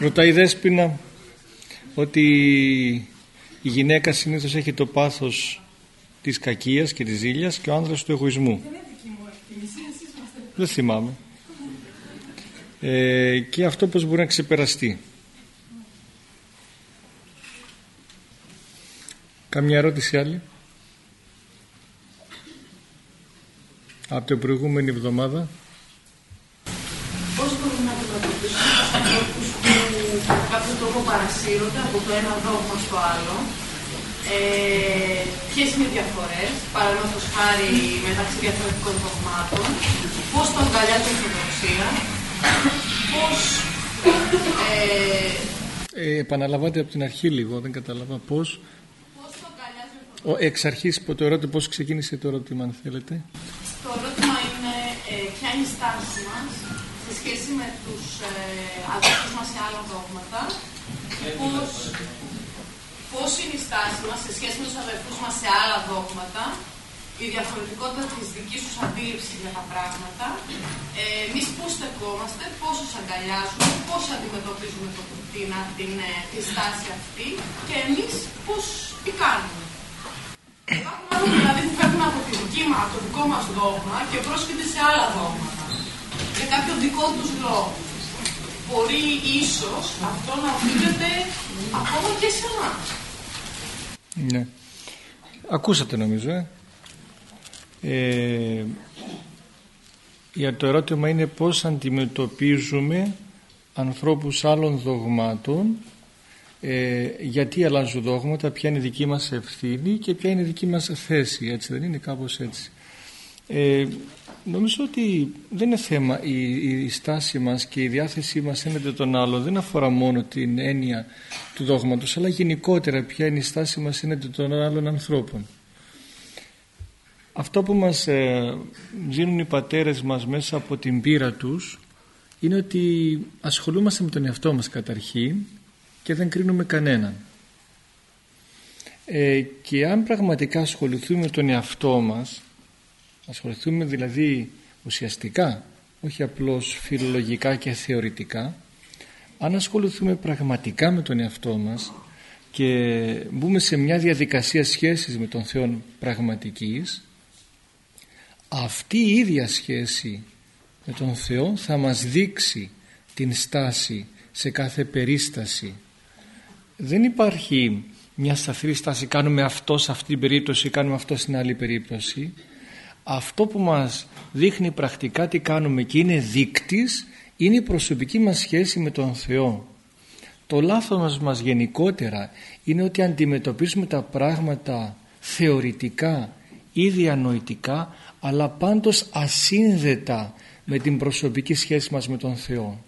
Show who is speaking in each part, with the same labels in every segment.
Speaker 1: Ρωτάει η Δέσποινα ότι η γυναίκα συνήθως έχει το πάθος της κακίας και της ζήλιας και ο άνδρας του εγωισμού. Δεν θυμάμαι. Ε, και αυτό πώς μπορεί να ξεπεραστεί; Καμιά ερώτηση άλλη; Από την προηγούμενη εβδομάδα;
Speaker 2: Πώς μπορούμε να αντιμετωπίσουμε τους ανθρώπους που κάποιο τρόπο παρασύρονται από το ένα δόγμα στο άλλο. Ε, Ποιες είναι οι διαφορές, παραδείγματος χάρη μεταξύ διαφορετικών δογμάτων, πώς το αγκαλιάζει η Ορθοδοξία, πώς.
Speaker 1: Ε, ε, επαναλαμβάνετε από την αρχή λίγο, δεν κατάλαβα πώς.
Speaker 2: Πώς το αγκαλιάζει
Speaker 1: ο Εξ αρχής το ερώτημα, πώς ξεκίνησε το ερώτημα αν θέλετε.
Speaker 2: Το ερώτημα είναι ε, ποια είναι η στάση μας σε σχέση με τους ε, αδελφούς μας σε άλλα δόγματα πώς, πώς είναι η στάση μας σε σχέση με τους αδελφούς μας σε άλλα δόγματα η διαφορετικότητα της δικής τους αντίληψης για τα πράγματα ε, εμείς πώς στεκόμαστε, πώς τους αγκαλιάζουμε, πώς αντιμετωπίζουμε το, την, την, ε, τη στάση αυτή και εμείς πώς τι κάνουμε. Υπάρχουν άνθρωποι δηλαδή που φεύγουν από, τη δική μας, από το δικό μας δόγμα και πρόσκειται σε άλλα δόγματα. Για κάποιο δικό τους λόγο. Μπορεί ίσως αυτό να οφείλεται ακόμα και σε εμάς.
Speaker 1: Ναι. Ακούσατε νομίζω, ε. ε. για το ερώτημα είναι πώς αντιμετωπίζουμε ανθρώπους άλλων δογμάτων ε, γιατί αλλάζουν δόγματα, ποια είναι η δική μας ευθύνη και ποια είναι η δική μας θέση, έτσι δεν είναι κάπως έτσι. Ε, νομίζω ότι δεν είναι θέμα η, η, στάση μας και η διάθεσή μας έναντι των άλλων δεν αφορά μόνο την έννοια του δόγματος αλλά γενικότερα ποια είναι η στάση μας έναντι των άλλων ανθρώπων. Αυτό που μας ε, δίνουν οι πατέρες μας μέσα από την πείρα τους είναι ότι ασχολούμαστε με τον εαυτό μας καταρχήν και δεν κρίνουμε κανέναν. Ε, και αν πραγματικά ασχοληθούμε με τον εαυτό μας, ασχοληθούμε δηλαδή ουσιαστικά, όχι απλώς φιλολογικά και θεωρητικά, αν ασχοληθούμε πραγματικά με τον εαυτό μας και μπούμε σε μια διαδικασία σχέσης με τον Θεό πραγματικής, αυτή η ίδια σχέση με τον Θεό θα μας δείξει την στάση σε κάθε περίσταση. Δεν υπάρχει μια σταθερή στάση κάνουμε αυτό σε αυτή την περίπτωση κάνουμε αυτό στην άλλη περίπτωση αυτό που μας δείχνει πρακτικά τι κάνουμε και είναι δείκτης είναι η προσωπική μας σχέση με τον Θεό το λάθος μας γενικότερα είναι ότι αντιμετωπίζουμε τα πράγματα θεωρητικά ή διανοητικά αλλά πάντως ασύνδετα με την προσωπική σχέση μας με τον Θεό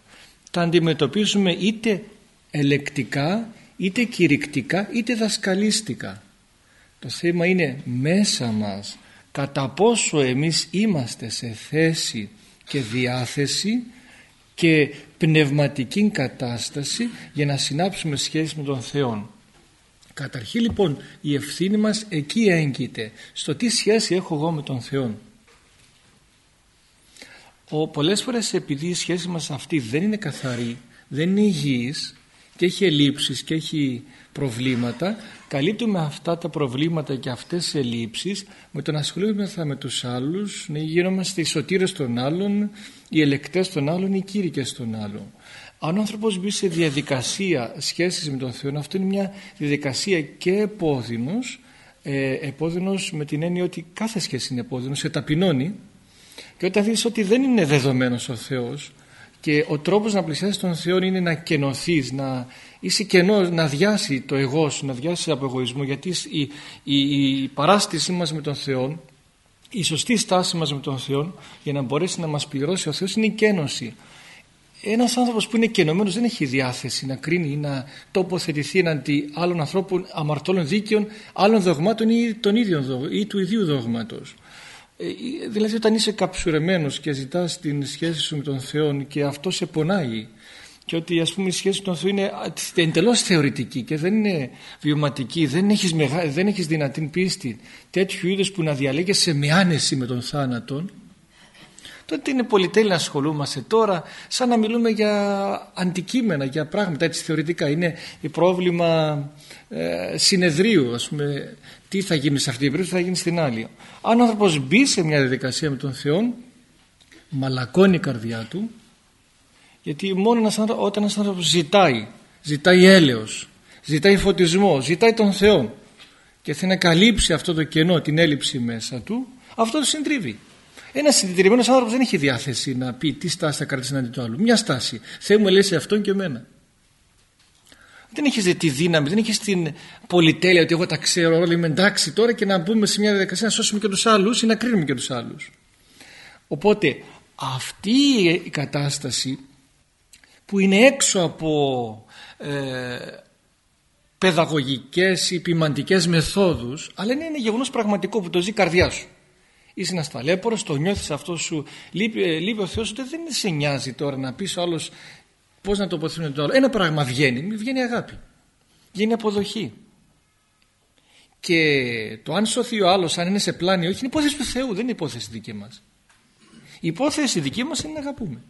Speaker 1: τα αντιμετωπίζουμε είτε ελεκτικά είτε κηρυκτικά είτε δασκαλίστικα. Το θέμα είναι μέσα μας κατά πόσο εμείς είμαστε σε θέση και διάθεση και πνευματική κατάσταση για να συνάψουμε σχέση με τον Θεό. Καταρχήν λοιπόν η ευθύνη μας εκεί έγκυται στο τι σχέση έχω εγώ με τον Θεό. Ο, πολλές φορές επειδή η σχέση μας αυτή δεν είναι καθαρή, δεν είναι υγιής και έχει ελλείψεις και έχει προβλήματα καλύπτουμε αυτά τα προβλήματα και αυτές τις ελλείψεις με το να ασχολούμαστε με τους άλλους να γίνομαστε οι σωτήρες των άλλων οι ελεκτές των άλλων οι κήρυκες των άλλων. Αν ο άνθρωπος μπει σε διαδικασία σχέσης με τον Θεό αυτό είναι μια διαδικασία και επώδυνος ε, επώδυνος με την έννοια ότι κάθε σχέση είναι επώδυνος σε ταπεινώνει. Και όταν δεις ότι δεν είναι δεδομένος ο Θεός και ο τρόπος να πλησιάσεις τον Θεό είναι να κενωθείς, να είσαι κενός, να διάσει το εγώ σου, να διάσει από εγωισμό γιατί η, η, η παράστησή μας με τον Θεό, η σωστή στάση μας με τον Θεό για να μπορέσει να μας πληρώσει ο Θεός είναι η κένωση. Ένας άνθρωπος που είναι κενωμένος δεν έχει διάθεση να κρίνει ή να τοποθετηθεί εναντί άλλων ανθρώπων αμαρτώλων δίκαιων, άλλων δογμάτων ή, των ίδιων, ή του ιδίου δόγματος. Ε, δηλαδή όταν είσαι καψουρεμένος και ζητάς την σχέση σου με τον Θεό και αυτό σε πονάει και ότι ας πούμε η σχέση με τον Θεό είναι εντελώς θεωρητική και δεν είναι βιωματική, δεν έχεις, μεγά, δεν έχεις δυνατή πίστη τέτοιου είδους που να διαλέγεσαι με άνεση με τον θάνατο τότε είναι πολυτέλεια να ασχολούμαστε τώρα σαν να μιλούμε για αντικείμενα, για πράγματα έτσι θεωρητικά. Είναι η πρόβλημα ε, συνεδρίου, ας πούμε, τι θα γίνει σε αυτή την περίπτωση, τι θα γίνει στην άλλη. Αν ο άνθρωπος μπει σε μια διαδικασία με τον Θεό, μαλακώνει η καρδιά του, γιατί μόνο ένας άνθρωπος, όταν ένας άνθρωπος ζητάει, ζητάει έλεος, ζητάει φωτισμό, ζητάει τον Θεό και θέλει να καλύψει αυτό το κενό, την έλλειψη μέσα του, αυτό το συντρίβει. Ένας συντηρημένος άνθρωπος δεν έχει διάθεση να πει τι στάση θα κρατήσει εναντί του άλλου. Μια στάση. Θεέ μου λέει σε αυτόν και εμένα. Δεν έχεις τη δύναμη, δεν έχεις την πολυτέλεια ότι εγώ τα ξέρω όλα, είμαι εντάξει τώρα και να μπούμε σε μια διαδικασία να σώσουμε και τους άλλους ή να κρίνουμε και τους άλλους. Οπότε αυτή η κατάσταση που είναι έξω από ε, παιδαγωγικές ή ποιμαντικές μεθόδους αλλά είναι ένα γεγονός πραγματικό που το ζει η καρδιά σου είσαι ένας ταλέπορος, το νιώθεις αυτό σου. Λείπει, ε, λείπει ο Θεός, ότι δεν σε νοιάζει τώρα να πεις ο άλλος πώς να τοποθετούν το άλλο. Ένα πράγμα βγαίνει, βγαίνει αγάπη. Βγαίνει αποδοχή. Και το αν σωθεί ο άλλος, αν είναι σε πλάνη, όχι, είναι υπόθεση του Θεού, δεν είναι υπόθεση δική μας. Η υπόθεση δική μας είναι να αγαπούμε.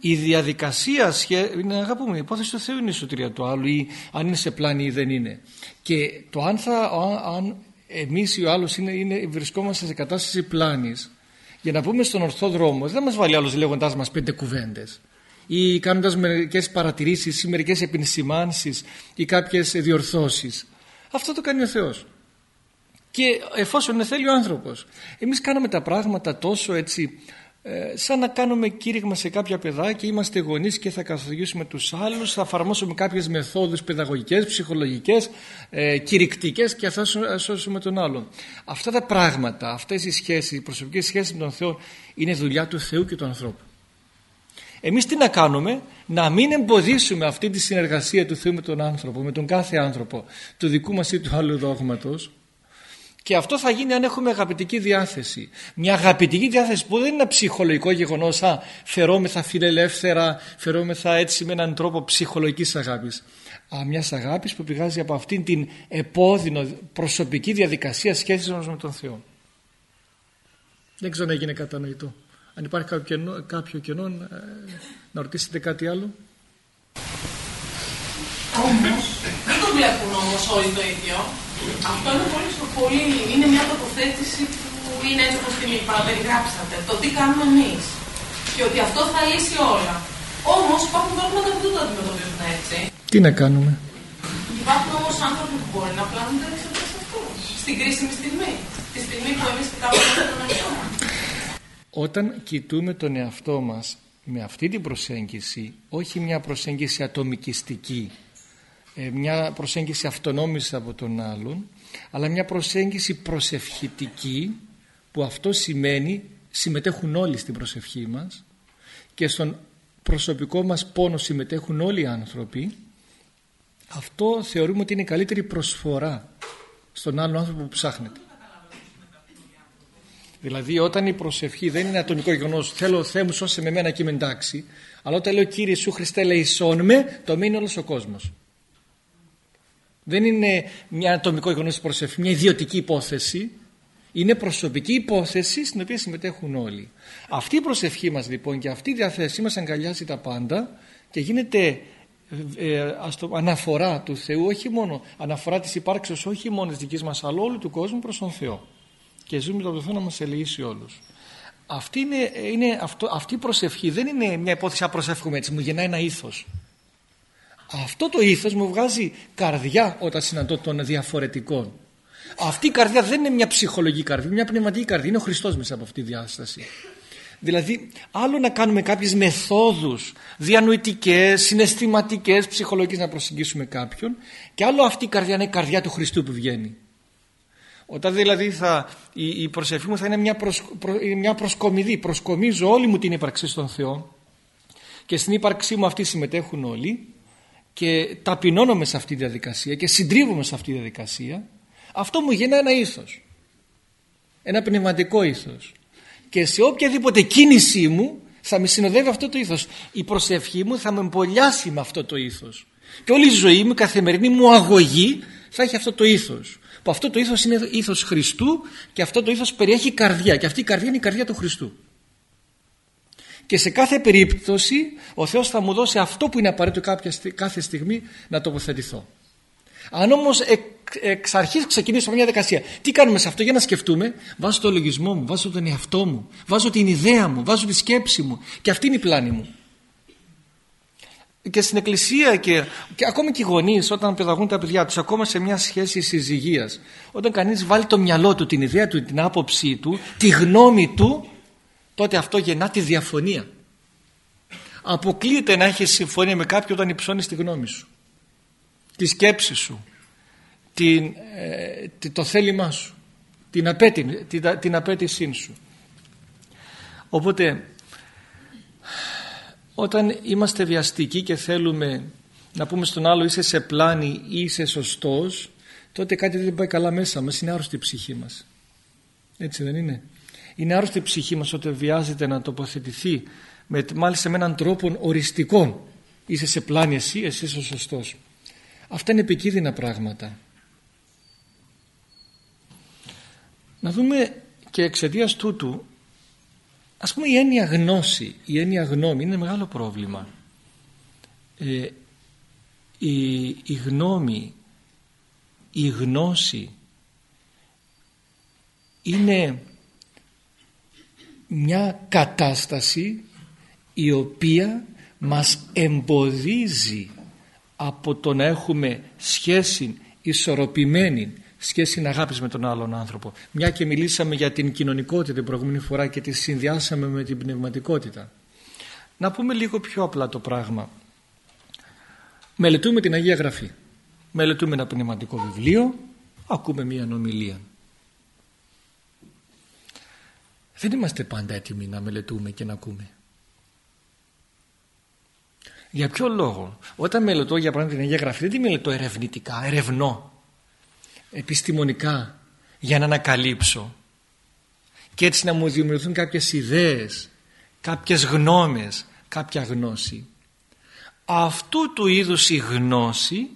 Speaker 1: Η διαδικασία είναι να αγαπούμε. Η υπόθεση του Θεού είναι η σωτηρία του άλλου ή αν είναι σε πλάνη ή δεν είναι. Και το αν, θα, αν εμείς ή ο άλλος είναι, είναι, βρισκόμαστε σε κατάσταση πλάνης για να πούμε στον ορθό δρόμο δεν μας βάλει άλλος λέγοντάς μας πέντε κουβέντες ή κάνοντας μερικές παρατηρήσεις ή μερικές επισημάνσεις ή κάποιες διορθώσεις. Αυτό το κάνει ο Θεός. Και εφόσον είναι θέλει ο άνθρωπος εμείς κάναμε τα πράγματα τόσο έτσι ε, σαν να κάνουμε κήρυγμα σε κάποια παιδάκια είμαστε γονείς και θα καθοδηγήσουμε τους άλλους θα εφαρμόσουμε κάποιες μεθόδους παιδαγωγικές, ψυχολογικές ε, κηρυκτικές και θα σώσουμε τον άλλον. Αυτά τα πράγματα, αυτές οι σχέσεις οι προσωπικές σχέσεις με τον Θεό είναι δουλειά του Θεού και του ανθρώπου εμείς τι να κάνουμε; Να μην εμποδίσουμε αυτή τη συνεργασία του Θεού με τον άνθρωπο με τον κάθε άνθρωπο του δικού μας ή του άλλου δόγματος και αυτό θα γίνει αν έχουμε αγαπητική διάθεση. Μια αγαπητική διάθεση που δεν είναι ένα ψυχολογικό γεγονός, α, φερόμεθα φιλελεύθερα, φερόμεθα έτσι με έναν τρόπο ψυχολογικής αγάπης. Α, μιας αγάπης που πηγάζει από αυτήν την επώδυνο προσωπική διαδικασία σχέσης μας με τον Θεό. Δεν ξέρω αν έγινε κατανοητό. Αν υπάρχει κάποιο κενό, κάποιο κενό ε, να ρωτήσετε κάτι άλλο.
Speaker 2: Όμως, δεν το βλέπουν όμως όλοι το ίδιο. Αυτό είναι πολύ, πολύ, είναι μια τοποθέτηση που είναι έτσι όπως την παραπεριγράψατε. Το τι κάνουμε εμείς. Και ότι αυτό θα λύσει όλα. Όμως υπάρχουν πράγματα που δεν το αντιμετωπίζουν έτσι.
Speaker 1: Τι να κάνουμε;
Speaker 2: Υπάρχουν όμως άνθρωποι που μπορεί να πλάνονται εξαιτίας αυτού. Στην κρίσιμη στιγμή. Τη στιγμή που εμείς κοιτάμε τον εαυτό μας.
Speaker 1: Όταν κοιτούμε τον εαυτό μας με αυτή την προσέγγιση, όχι μια προσέγγιση ατομικιστική, ε, μια προσέγγιση αυτονόμησης από τον άλλον αλλά μια προσέγγιση προσευχητική που αυτό σημαίνει συμμετέχουν όλοι στην προσευχή μας και στον προσωπικό μας πόνο συμμετέχουν όλοι οι άνθρωποι αυτό θεωρούμε ότι είναι η καλύτερη προσφορά στον άλλον άνθρωπο που ψάχνεται. Δηλαδή όταν η προσευχή δεν είναι ατομικό γεγονός, θέλω Θεέ μου σώσε με μένα και είμαι εντάξει, αλλά όταν λέω Κύριε Σου Χριστέ λεϊσόν με, το μείνει όλος ο κόσμος. Δεν είναι μια ατομικό γεγονός τη προσευχή, μια ιδιωτική υπόθεση. Είναι προσωπική υπόθεση στην οποία συμμετέχουν όλοι. Αυτή η προσευχή μας λοιπόν και αυτή η διαθέσή μας αγκαλιάζει τα πάντα και γίνεται ε, ας το, αναφορά του Θεού, όχι μόνο αναφορά της υπάρξεως όχι μόνο της δικής μας αλλά όλου του κόσμου προς τον Θεό. Και ζούμε το Θεό να μας ελεήσει όλους. Αυτή, είναι, είναι, αυτό, αυτή η προσευχή δεν είναι μια υπόθεση να προσεύχομαι έτσι, μου γεννάει ένα ήθος. Αυτό το ήθος μου βγάζει καρδιά όταν συναντώ των διαφορετικών. Αυτή η καρδιά δεν είναι μια ψυχολογική καρδιά, μια πνευματική καρδιά. Είναι ο Χριστός μέσα από αυτή τη διάσταση. Δηλαδή άλλο να κάνουμε κάποιες μεθόδους διανοητικές, συναισθηματικές, ψυχολογικές να προσεγγίσουμε κάποιον και άλλο αυτή η καρδιά είναι η καρδιά του Χριστού που βγαίνει. Όταν δηλαδή θα, η, η προσευχή μου θα είναι μια, προσ, μια προσκομιδή, προσκομίζω όλη μου την ύπαρξη στον Θεό και στην ύπαρξή μου αυτή συμμετέχουν όλοι και ταπεινώνομαι σε αυτή τη διαδικασία και συντρίβομαι σε αυτή τη διαδικασία αυτό μου γεννά ένα ήθος. Ένα πνευματικό ήθος. Και σε οποιαδήποτε κίνησή μου θα με συνοδεύει αυτό το ήθος. Η προσευχή μου θα με εμπολιάσει με αυτό το ήθος. Και όλη η ζωή μου, η καθημερινή μου αγωγή θα έχει αυτό το ήθος που αυτό το ήθος είναι ήθος Χριστού και αυτό το ήθος περιέχει καρδιά και αυτή η καρδιά είναι η καρδιά του Χριστού και σε κάθε περίπτωση ο Θεός θα μου δώσει αυτό που είναι απαραίτητο κάποια, κάθε στιγμή να τοποθετηθώ. Αν όμως εκ, εξ αρχής ξεκινήσω μια δικασία, τι κάνουμε σε αυτό για να σκεφτούμε, βάζω το λογισμό μου, βάζω τον εαυτό μου, βάζω την ιδέα μου, βάζω τη σκέψη μου και αυτή είναι η πλάνη μου. Και στην εκκλησία και, και ακόμη και οι γονείς όταν παιδαγούν τα παιδιά τους, ακόμα σε μια σχέση συζυγίας, όταν κανείς βάλει το μυαλό του, την ιδέα του, την άποψή του, τη γνώμη του, τότε αυτό γεννά τη διαφωνία. Αποκλείεται να έχεις συμφωνία με κάποιον όταν υψώνεις τη γνώμη σου τη σκέψη σου, την, ε, το θέλημά σου, την, απέτη, την, την απέτησή σου. Οπότε όταν είμαστε βιαστικοί και θέλουμε να πούμε στον άλλο είσαι σε πλάνη ή είσαι σωστός τότε κάτι δεν πάει καλά μέσα μας, είναι άρρωστη η ψυχή μας. Έτσι δεν είναι; Είναι άρρωστη η ψυχή μας όταν βιάζεται να τοποθετηθεί με, μάλιστα με έναν τρόπο οριστικό. Είσαι σε πλάνη εσύ, εσύ είσαι ο σωστός. Αυτά είναι επικίνδυνα πράγματα. Να δούμε και εξαιτίας τούτου ας πούμε η έννοια γνώση, η έννοια γνώμη είναι μεγάλο πρόβλημα. Ε, η, η γνώμη, η γνώση είναι μια κατάσταση η οποία μας εμποδίζει από το να έχουμε σχέση ισορροπημένη σχέση αγάπης με τον άλλον άνθρωπο. Μια και μιλήσαμε για την κοινωνικότητα την προηγούμενη φορά και τη συνδυάσαμε με την πνευματικότητα. Να πούμε λίγο πιο απλά το πράγμα. Μελετούμε την Αγία Γραφή. Μελετούμε ένα πνευματικό βιβλίο. Ακούμε μια νομιλία δεν είμαστε πάντα έτοιμοι να μελετούμε και να ακούμε. Για ποιο λόγο; Όταν μελετώ για παράδειγμα την Αγία Γραφή δεν τη μελετώ ερευνητικά, ερευνώ, επιστημονικά για να ανακαλύψω και έτσι να μου δημιουργηθούν κάποιες ιδέες, κάποιες γνώμες, κάποια γνώση. Αυτού του είδους η γνώση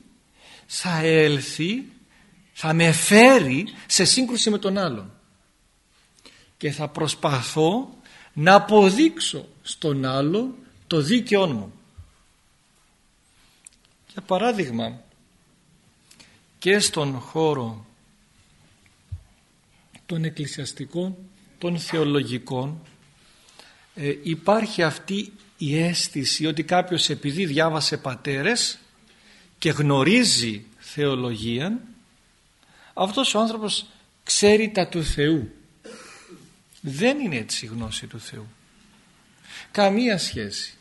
Speaker 1: θα έλθει, θα με φέρει σε σύγκρουση με τον άλλον και θα προσπαθώ να αποδείξω στον άλλο το δίκαιό μου. Για παράδειγμα, και στον χώρο των εκκλησιαστικών, των θεολογικών, ε, υπάρχει αυτή η αίσθηση ότι κάποιος επειδή διάβασε πατέρες και γνωρίζει θεολογία, αυτός ο άνθρωπος ξέρει τα του Θεού. Δεν είναι έτσι η γνώση του Θεού. Καμία σχέση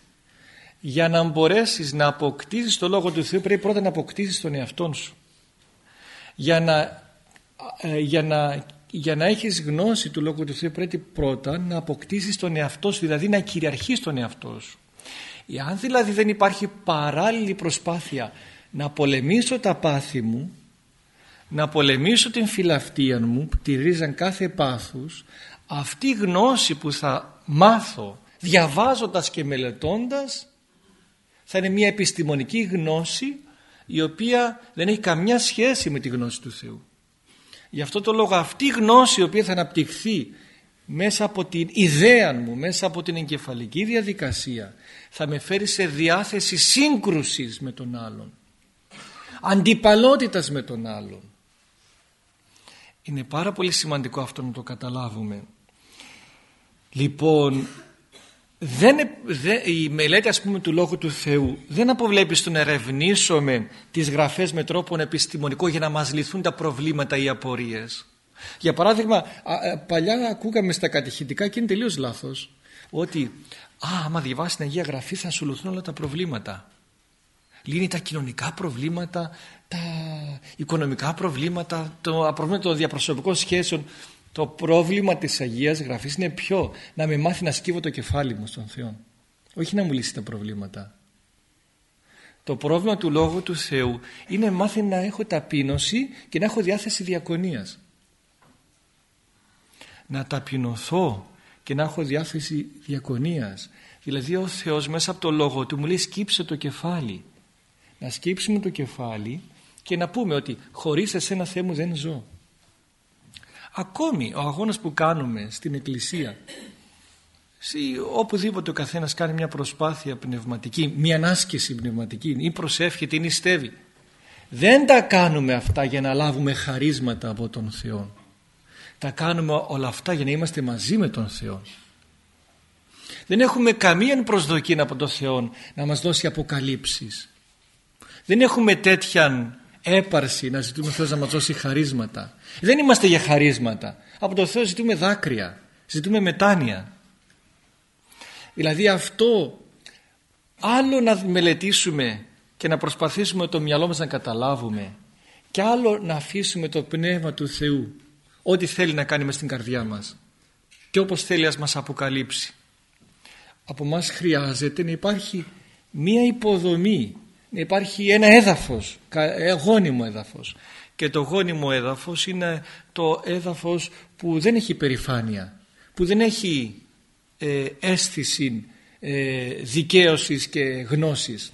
Speaker 1: για να μπορέσεις να αποκτήσεις το Λόγο του Θεού πρέπει πρώτα να αποκτήσεις τον εαυτό σου. Για να, ε, για να, για να έχεις γνώση του Λόγου του Θεού πρέπει πρώτα να αποκτήσεις τον εαυτό σου, δηλαδή να κυριαρχείς τον εαυτό σου. Αν δηλαδή δεν υπάρχει παράλληλη προσπάθεια να πολεμήσω τα πάθη μου, να πολεμήσω την φιλαυτία μου που τηρίζαν κάθε πάθους, αυτή η γνώση που θα μάθω διαβάζοντας και μελετώντας θα είναι μια επιστημονική γνώση η οποία δεν έχει καμιά σχέση με τη γνώση του Θεού. Γι' αυτό το λόγο αυτή η γνώση η οποία θα αναπτυχθεί μέσα από την ιδέα μου, μέσα από την εγκεφαλική διαδικασία θα με φέρει σε διάθεση σύγκρουσης με τον άλλον. Αντιπαλότητας με τον άλλον. Είναι πάρα πολύ σημαντικό αυτό να το καταλάβουμε. Λοιπόν, δεν, η μελέτη ας πούμε του Λόγου του Θεού δεν αποβλέπει στο να ερευνήσουμε τις γραφές με τρόπο επιστημονικό για να μας λυθούν τα προβλήματα ή απορίες. Για παράδειγμα, παλιά ακούγαμε στα κατηχητικά και είναι τελείως λάθος ότι α, άμα διαβάσεις την Αγία Γραφή θα σου λυθούν όλα τα προβλήματα. Λύνει τα κοινωνικά προβλήματα, τα οικονομικά προβλήματα, το προβλήματα των διαπροσωπικών σχέσεων. Το πρόβλημα της Αγίας Γραφής είναι ποιο να με μάθει να σκύβω το κεφάλι μου στον Θεό. Όχι να μου λύσει τα προβλήματα. Το πρόβλημα του Λόγου του Θεού είναι μάθει να έχω ταπείνωση και να έχω διάθεση διακονίας. Να ταπεινωθώ και να έχω διάθεση διακονίας. Δηλαδή ο Θεός μέσα από το Λόγο Του μου λέει σκύψε το κεφάλι. Να σκύψουμε το κεφάλι και να πούμε ότι χωρίς εσένα Θεέ μου δεν ζω. Ακόμη ο αγώνας που κάνουμε στην Εκκλησία οπουδήποτε ο καθένας κάνει μια προσπάθεια πνευματική, μια ανάσκηση πνευματική ή προσεύχεται ή νηστεύει. Δεν τα κάνουμε αυτά για να λάβουμε χαρίσματα από τον Θεό. Τα κάνουμε όλα αυτά για να είμαστε μαζί με τον Θεό. Δεν έχουμε καμία προσδοκία από τον Θεό να μας δώσει αποκαλύψεις. Δεν έχουμε τέτοια έπαρση να ζητούμε Θεός να μας δώσει χαρίσματα. Δεν είμαστε για χαρίσματα. Από τον Θεό ζητούμε δάκρυα, ζητούμε μετάνοια. Δηλαδή αυτό άλλο να μελετήσουμε και να προσπαθήσουμε το μυαλό μας να καταλάβουμε και άλλο να αφήσουμε το Πνεύμα του Θεού ό,τι θέλει να κάνει μες στην καρδιά μας και όπως θέλει ας μας αποκαλύψει. Από μας χρειάζεται να υπάρχει μία υποδομή, να υπάρχει ένα έδαφος, ε, γόνιμο έδαφος και το γόνιμο έδαφος είναι το έδαφος που δεν έχει περηφάνεια, που δεν έχει ε, αίσθηση ε, δικαίωσης και γνώσης.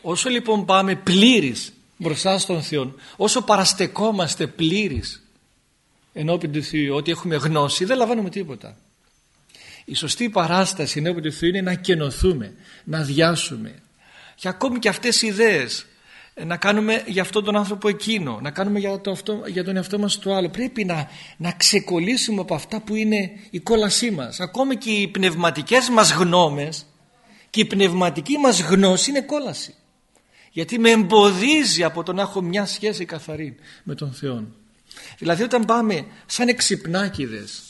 Speaker 1: Όσο λοιπόν πάμε πλήρης μπροστά στον Θεό, όσο παραστεκόμαστε πλήρης ενώπιν του Θεού ότι έχουμε γνώση, δεν λαμβάνουμε τίποτα. Η σωστή παράσταση ενώπιν του Θεού είναι να κενωθούμε, να διάσουμε. Και ακόμη και αυτές οι ιδέες να κάνουμε για αυτόν τον άνθρωπο εκείνο, να κάνουμε για, το αυτό, για τον εαυτό μας το άλλο. Πρέπει να, να ξεκολλήσουμε από αυτά που είναι η κόλασή μας. Ακόμη και οι πνευματικές μας γνώμες και η πνευματική μας γνώση είναι κόλαση. Γιατί με εμποδίζει από το να έχω μια σχέση καθαρή με τον Θεό. Δηλαδή όταν πάμε σαν εξυπνάκιδες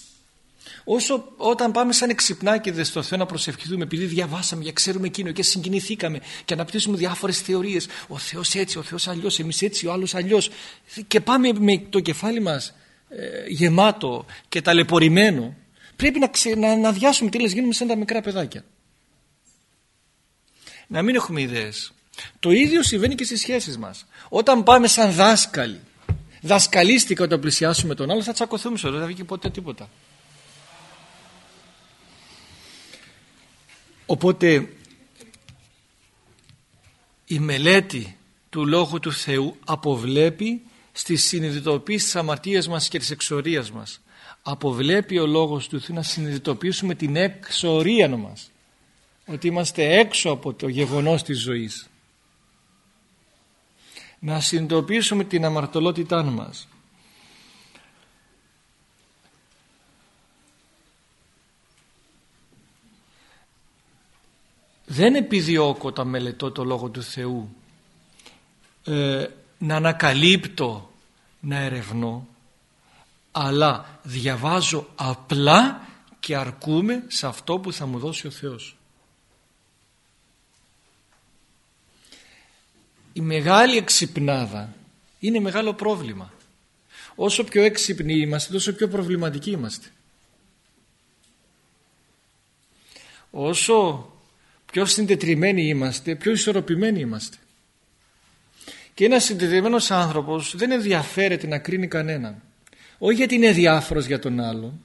Speaker 1: Όσο όταν πάμε σαν εξυπνάκιδε στο Θεό να προσευχηθούμε, επειδή διαβάσαμε και ξέρουμε εκείνο και συγκινηθήκαμε και αναπτύσσουμε διάφορες θεωρίες, ο Θεός έτσι, ο Θεός αλλιώς, εμείς έτσι, ο άλλος αλλιώς, και πάμε με το κεφάλι μας ε, γεμάτο και ταλαιπωρημένο, πρέπει να, ξε, να, να διάσουμε τι λες, γίνουμε σαν τα μικρά παιδάκια. Να μην έχουμε ιδέες. Το ίδιο συμβαίνει και στις σχέσεις μας. Όταν πάμε σαν δάσκαλοι, δασκαλίστηκα όταν πλησιάσουμε τον άλλο, θα τσακωθούμε σε δεν θα βγει ποτέ τίποτα. Οπότε η μελέτη του Λόγου του Θεού αποβλέπει στη συνειδητοποίηση της αμαρτίας μας και της εξορίας μας. Αποβλέπει ο Λόγος του Θεού να συνειδητοποιήσουμε την εξορία μας. Ότι είμαστε έξω από το γεγονός της ζωής. Να συνειδητοποιήσουμε την αμαρτωλότητά μας. Δεν επιδιώκω όταν μελετώ το Λόγο του Θεού ε, να ανακαλύπτω, να ερευνώ αλλά διαβάζω απλά και αρκούμε σε αυτό που θα μου δώσει ο Θεός. Η μεγάλη εξυπνάδα είναι μεγάλο πρόβλημα. Όσο πιο έξυπνοι είμαστε τόσο πιο προβληματικοί είμαστε. Όσο πιο συντετριμένοι είμαστε, πιο ισορροπημένοι είμαστε. Και ένας συντετριμένος άνθρωπος δεν ενδιαφέρεται να κρίνει κανέναν. Όχι γιατί είναι διάφορος για τον άλλο,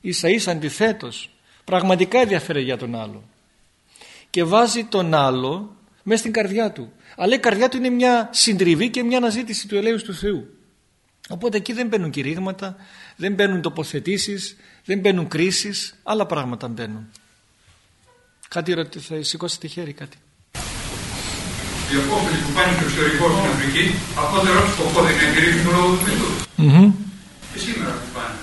Speaker 1: ίσα ίσα αντιθέτως, πραγματικά ενδιαφέρει για τον άλλο. Και βάζει τον άλλο μέσα στην καρδιά του. Αλλά η καρδιά του είναι μια συντριβή και μια αναζήτηση του ελέους του Θεού. Οπότε εκεί δεν μπαίνουν κηρύγματα, δεν μπαίνουν τοποθετήσεις, δεν μπαίνουν κρίσεις, άλλα πράγματα μπαίνουν. Κάτι ρωτή, θα σηκώσετε χέρι κάτι.
Speaker 3: Οι απόφαση που πάνε στο εξωτερικό στην Αφρική, απότερο σκοπό δεν είναι κηρύσουν τον λόγο του Χριστού. Και σήμερα που πάνε.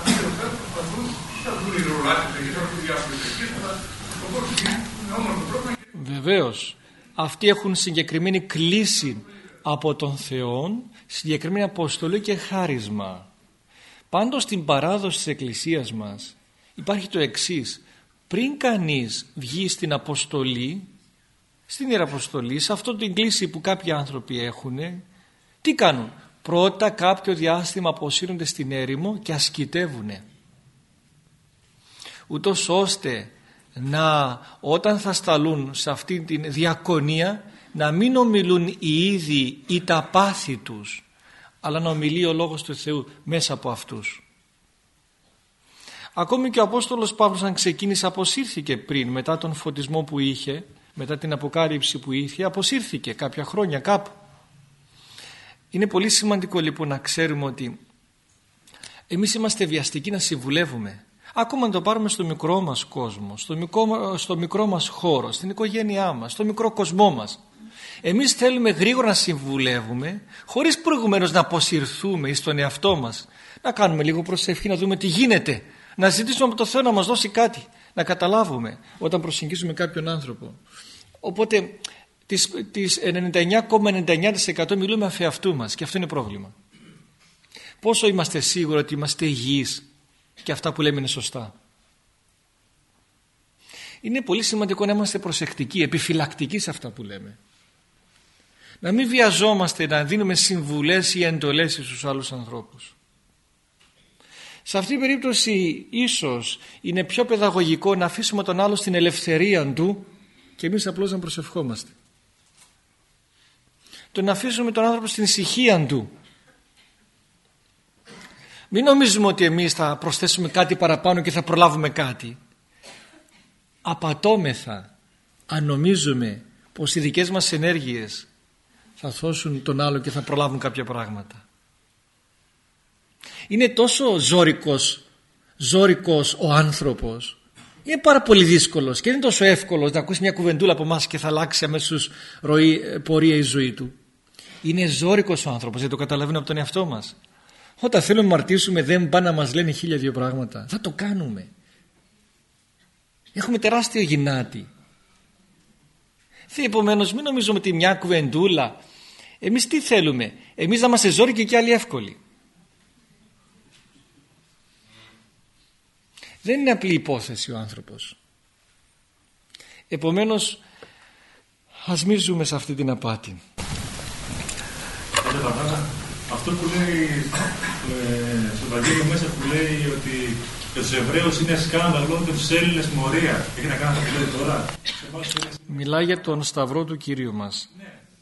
Speaker 3: Αυτοί εδώ πέρα προσπαθούν, θα δουν οι ρολάτες, και θα δουν διάφορες εκκλήσεις, αλλά σκοπό του είναι όμορφο τρόπο.
Speaker 1: Βεβαίως. Αυτοί έχουν συγκεκριμένη κλίση από τον Θεό, συγκεκριμένη αποστολή και χάρισμα. Πάντως στην παράδοση της Εκκλησίας μας υπάρχει το εξής πριν κανείς βγει στην αποστολή, στην Ιεραποστολή, σε αυτό την κλίση που κάποιοι άνθρωποι έχουν, τι κάνουν; Πρώτα κάποιο διάστημα αποσύρονται στην έρημο και ασκητεύουν. Ούτως ώστε να όταν θα σταλούν σε αυτή τη διακονία να μην ομιλούν οι ίδιοι ή τα πάθη τους αλλά να ομιλεί ο Λόγος του Θεού μέσα από αυτούς. Ακόμη και ο Απόστολος Παύλος αν ξεκίνησε αποσύρθηκε πριν μετά τον φωτισμό που είχε μετά την αποκάλυψη που είχε αποσύρθηκε κάποια χρόνια κάπου. Είναι πολύ σημαντικό λοιπόν να ξέρουμε ότι εμείς είμαστε βιαστικοί να συμβουλεύουμε Ακόμα να το πάρουμε στο μικρό μας κόσμο, στο μικρό, στο μικρό μας χώρο, στην οικογένειά μας, στο μικρό κοσμό μας. Εμείς θέλουμε γρήγορα να συμβουλεύουμε, χωρίς προηγουμένως να αποσυρθούμε στον εαυτό μας. Να κάνουμε λίγο προσευχή, να δούμε τι γίνεται. Να ζητήσουμε από το Θεό να μας δώσει κάτι, να καταλάβουμε όταν προσεγγίσουμε κάποιον άνθρωπο. Οπότε τις 99,99% μιλούμε αφ' εαυτού μας και αυτό είναι πρόβλημα. Πόσο είμαστε σίγουροι ότι είμαστε υγιείς και αυτά που λέμε είναι σωστά; Είναι πολύ σημαντικό να είμαστε προσεκτικοί, επιφυλακτικοί σε αυτά που λέμε. Να μην βιαζόμαστε να δίνουμε συμβουλές ή εντολές στους άλλους ανθρώπους. Σε αυτή την περίπτωση ίσως είναι πιο παιδαγωγικό να αφήσουμε τον άλλο στην ελευθερία του και εμείς απλώς να προσευχόμαστε. Το να αφήσουμε τον άνθρωπο στην ησυχία του μην νομίζουμε ότι εμείς θα προσθέσουμε κάτι παραπάνω και θα προλάβουμε κάτι. Απατώμεθα αν νομίζουμε πως οι δικές μας ενέργειες θα σώσουν τον άλλο και θα προλάβουν κάποια πράγματα. Είναι τόσο ζώρικος, ζώρικος ο άνθρωπος. Είναι πάρα πολύ δύσκολος και δεν είναι τόσο εύκολος να ακούσει μια κουβεντούλα από εμάς και θα αλλάξει αμέσως ροή, πορεία η ζωή του. Είναι ζώρικος ο άνθρωπος, δεν το καταλαβαίνω από τον εαυτό μας. Όταν θέλουμε να μαρτύρουμε δεν πάνε να μας λένε χίλια δύο πράγματα. Θα το κάνουμε. Έχουμε τεράστιο γυνάτι. Επομένως, μην νομίζουμε ότι μια κουβεντούλα. Εμείς τι θέλουμε; Εμείς να είμαστε ζόρικοι και άλλοι εύκολοι. Δεν είναι απλή υπόθεση ο άνθρωπος. Επομένως ας μην ζούμε σε αυτή την απάτη
Speaker 4: αυτό που λέει ε, στο Βαγγέλιο μέσα που λέει ότι για τους Εβραίους είναι σκάνδαλο και τους Έλληνες μορία. Έχει να κάνει αυτό που λέει τώρα.
Speaker 1: Μιλάει για τον Σταυρό του Κυρίου μας.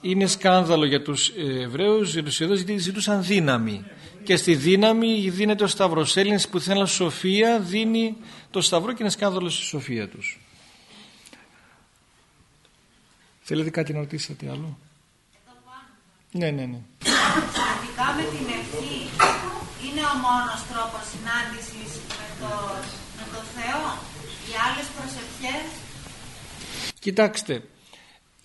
Speaker 1: Είναι σκάνδαλο για τους Εβραίους, για τους Εβραίους γιατί ζητούσαν δύναμη. Και στη δύναμη δίνεται ο Σταυρός. Έλληνες που θέλουν σοφία δίνει το Σταυρό και είναι σκάνδαλος στη σοφία τους. Θέλετε κάτι να ρωτήσετε άλλο; Ναι, ναι, ναι
Speaker 5: σχετικά με την ευχή είναι ο μόνος τρόπος συνάντησης με το, με το Θεό οι άλλες προσευχές
Speaker 1: Κοιτάξτε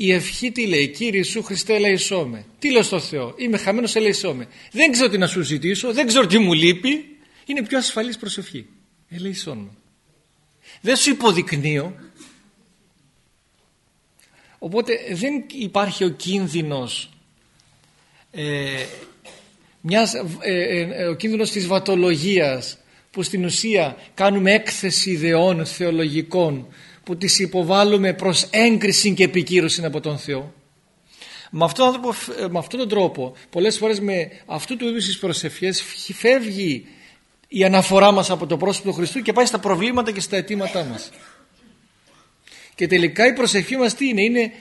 Speaker 1: η ευχή τι λέει Κύριε Σου Χριστέ ελεησό με τι λέω στο Θεό είμαι χαμένος ελεησό με δεν ξέρω τι να σου ζητήσω δεν ξέρω τι μου λείπει. Είναι πιο ασφαλής προσευχή. Ελεησό με δεν σου υποδεικνύω. Οπότε δεν υπάρχει ο κίνδυνος ε, μιας, ε, ε, ε, ο κίνδυνος της βατολογίας που στην ουσία κάνουμε έκθεση ιδεών θεολογικών που τις υποβάλλουμε προς έγκριση και επικύρωση από τον Θεό με αυτόν, με αυτόν τον τρόπο πολλές φορές με αυτού του είδους τις προσευχές φεύγει η αναφορά μας από το πρόσωπο του Χριστού και πάει στα προβλήματα και στα αιτήματά μας και τελικά η προσευχή μας τι είναι; Είναι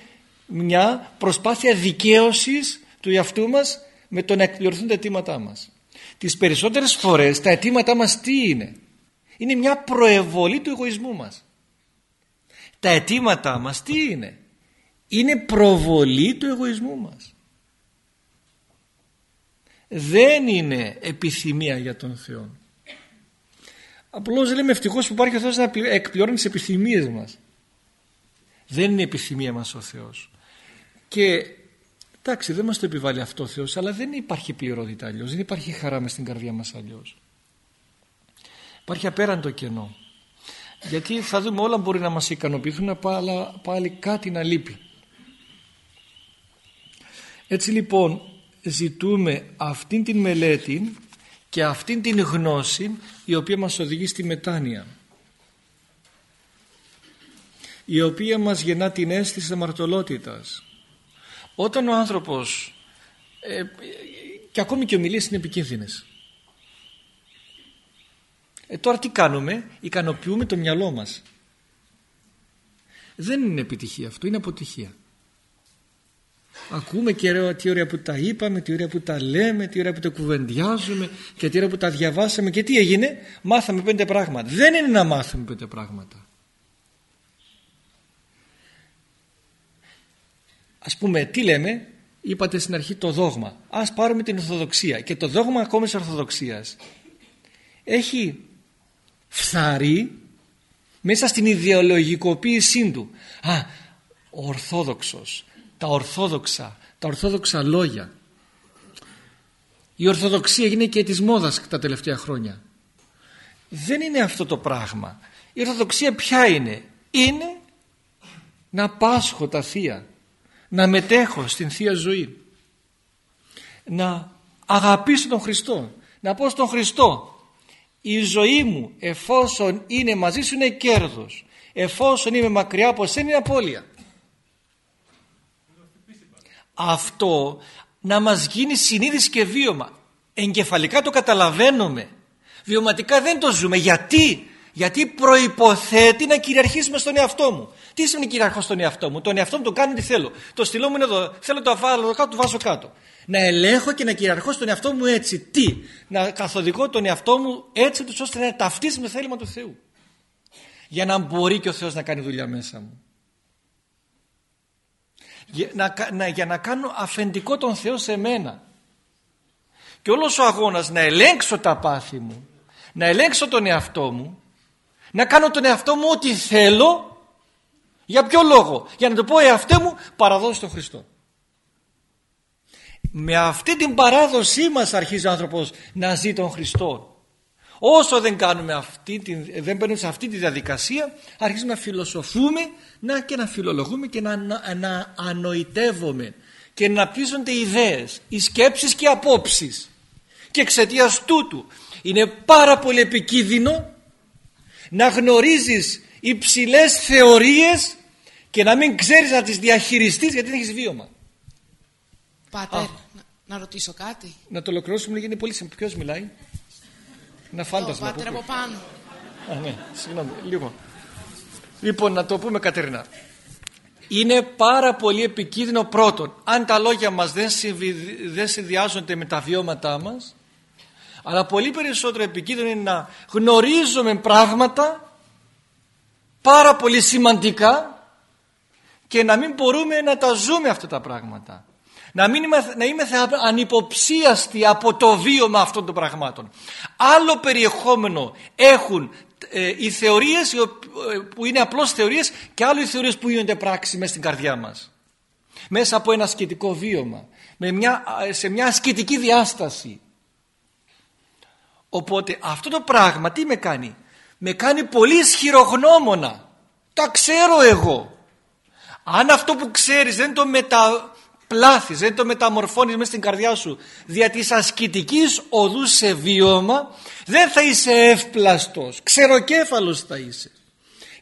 Speaker 1: μια προσπάθεια δικαίωσης του εαυτού μας με το να εκπληρωθούν τα αιτήματά μας. Τις περισσότερες φορές τα αιτήματά μας τι είναι; Είναι μια προεβολή του εγωισμού μας. Τα αιτήματά μας τι είναι; Είναι προβολή του εγωισμού μας. Δεν είναι επιθυμία για τον Θεό. Απλώς λέμε ευτυχώς που υπάρχει ο Θεός να εκπληρώνει τις επιθυμίες μας. Δεν είναι επιθυμία μας ο Θεός. Και Εντάξει, δεν μας το επιβάλλει αυτό ο Θεός, αλλά δεν υπάρχει πληρότητα αλλιώς, δεν υπάρχει χαρά μες στην καρδιά μας αλλιώς. Υπάρχει απέραντο κενό. Γιατί θα δούμε όλα μπορεί να μας ικανοποιηθούν, αλλά πάλι κάτι να λείπει. Έτσι λοιπόν ζητούμε αυτήν την μελέτη και αυτήν την γνώση η οποία μας οδηγεί στη μετάνοια. Η οποία μας γεννά την αίσθηση αμαρτωλότητας. Όταν ο άνθρωπος ε, και ακόμη και ομιλίες είναι επικίνδυνες ε, τώρα τι κάνουμε; Ικανοποιούμε το μυαλό μας. Δεν είναι επιτυχία αυτό είναι αποτυχία. Ακούμε και τι ωραία που τα είπαμε τι ωραία που τα λέμε τι ωραία που τα κουβεντιάζουμε και τι ωραία που τα διαβάσαμε και τι έγινε; Μάθαμε πέντε πράγματα. Δεν είναι να μάθουμε πέντε πράγματα. Ας πούμε τι λέμε; Είπατε στην αρχή το δόγμα. Ας πάρουμε την Ορθοδοξία. Και το δόγμα ακόμη της Ορθοδοξίας έχει φθαρεί μέσα στην ιδεολογικοποίησή του. Α, ο Ορθόδοξος, τα Ορθόδοξα, τα Ορθόδοξα λόγια. Η Ορθοδοξία έγινε και της μόδας τα τελευταία χρόνια. Δεν είναι αυτό το πράγμα. Η Ορθοδοξία ποια είναι; Είναι να πάσχω τα Θεία. Να μετέχω στην Θεία Ζωή. Να αγαπήσω τον Χριστό. Να πω στον Χριστό η ζωή μου εφόσον είναι μαζί σου είναι κέρδος. Εφόσον είμαι μακριά από σένα είναι απώλεια. Αυτό να μας γίνει συνείδηση και βίωμα. Εγκεφαλικά το καταλαβαίνουμε. Βιωματικά δεν το ζούμε. Γιατί; Γιατί προϋποθέτει να κυριαρχήσουμε στον εαυτό μου. Τι σημαίνει κυριαρχώ στον εαυτό μου; Τον εαυτό μου τον κάνω τι θέλω. Το στυλό μου είναι εδώ. Θέλω το βάλω εδώ κάτω, το βάζω κάτω. Να ελέγχω και να κυριαρχώ στον εαυτό μου έτσι. Τι; Να καθοδηγώ τον εαυτό μου έτσι τους ώστε να ταυτίσει με θέλημα του Θεού. Για να μπορεί και ο Θεός να κάνει δουλειά μέσα μου. Για να, να, για να κάνω αφεντικό τον Θεό σε μένα. Και όλος ο αγώνας να ελέγξω τα πάθη μου, να ελέγξω τον εαυτό μου, να κάνω τον εαυτό μου ό,τι θέλω για ποιο λόγο; Για να το πω εαυτέ μου παραδώσει τον Χριστό. Με αυτή την παράδοσή μας αρχίζει ο άνθρωπος να ζει τον Χριστό. Όσο δεν κάνουμε αυτή την, δεν παίρνουμε σε αυτή τη διαδικασία αρχίζουμε να φιλοσοφούμε να και να φιλολογούμε και να, να, να ανοητεύουμε και να πτήσονται ιδέες, οι σκέψεις και οι απόψεις. Και εξαιτίας τούτου είναι πάρα πολύ επικίνδυνο να γνωρίζεις υψηλές θεωρίες και να μην ξέρεις να τις διαχειριστείς γιατί δεν έχεις βίωμα.
Speaker 2: Πάτερ, να, ρωτήσω κάτι.
Speaker 1: Να το ολοκληρώσουμε γιατί είναι πολύ σημαντικό. Ποιος μιλάει; Να φάντασμα.
Speaker 2: Πάτερ από πάνω.
Speaker 1: Α, ναι, συγγνώμη, λίγο. Λοιπόν, να το πούμε Κατερίνα. Είναι πάρα πολύ επικίνδυνο πρώτον, αν τα λόγια μας δεν, δεν συνδυάζονται με τα βιώματά μας, αλλά πολύ περισσότερο επικίνδυνο είναι να γνωρίζουμε πράγματα πάρα πολύ σημαντικά και να μην μπορούμε να τα ζούμε αυτά τα πράγματα. Να, μην είμαι, να είμαι ανυποψίαστοι από το βίωμα αυτών των πραγμάτων. Άλλο περιεχόμενο έχουν ε, οι θεωρίες ε, που είναι απλώς θεωρίες και άλλο οι θεωρίες που γίνονται πράξη μέσα στην καρδιά μας. Μέσα από ένα ασκητικό βίωμα. Με μια, σε μια ασκητική διάσταση. Οπότε αυτό το πράγμα τι με κάνει; Με κάνει πολύ ισχυρογνώμονα. Τα ξέρω εγώ. Αν αυτό που ξέρεις δεν το μεταπλάθεις, δεν το μεταμορφώνεις μέσα στην καρδιά σου δια της ασκητικής οδού σε βίωμα, δεν θα είσαι εύπλαστος, ξεροκέφαλος θα είσαι.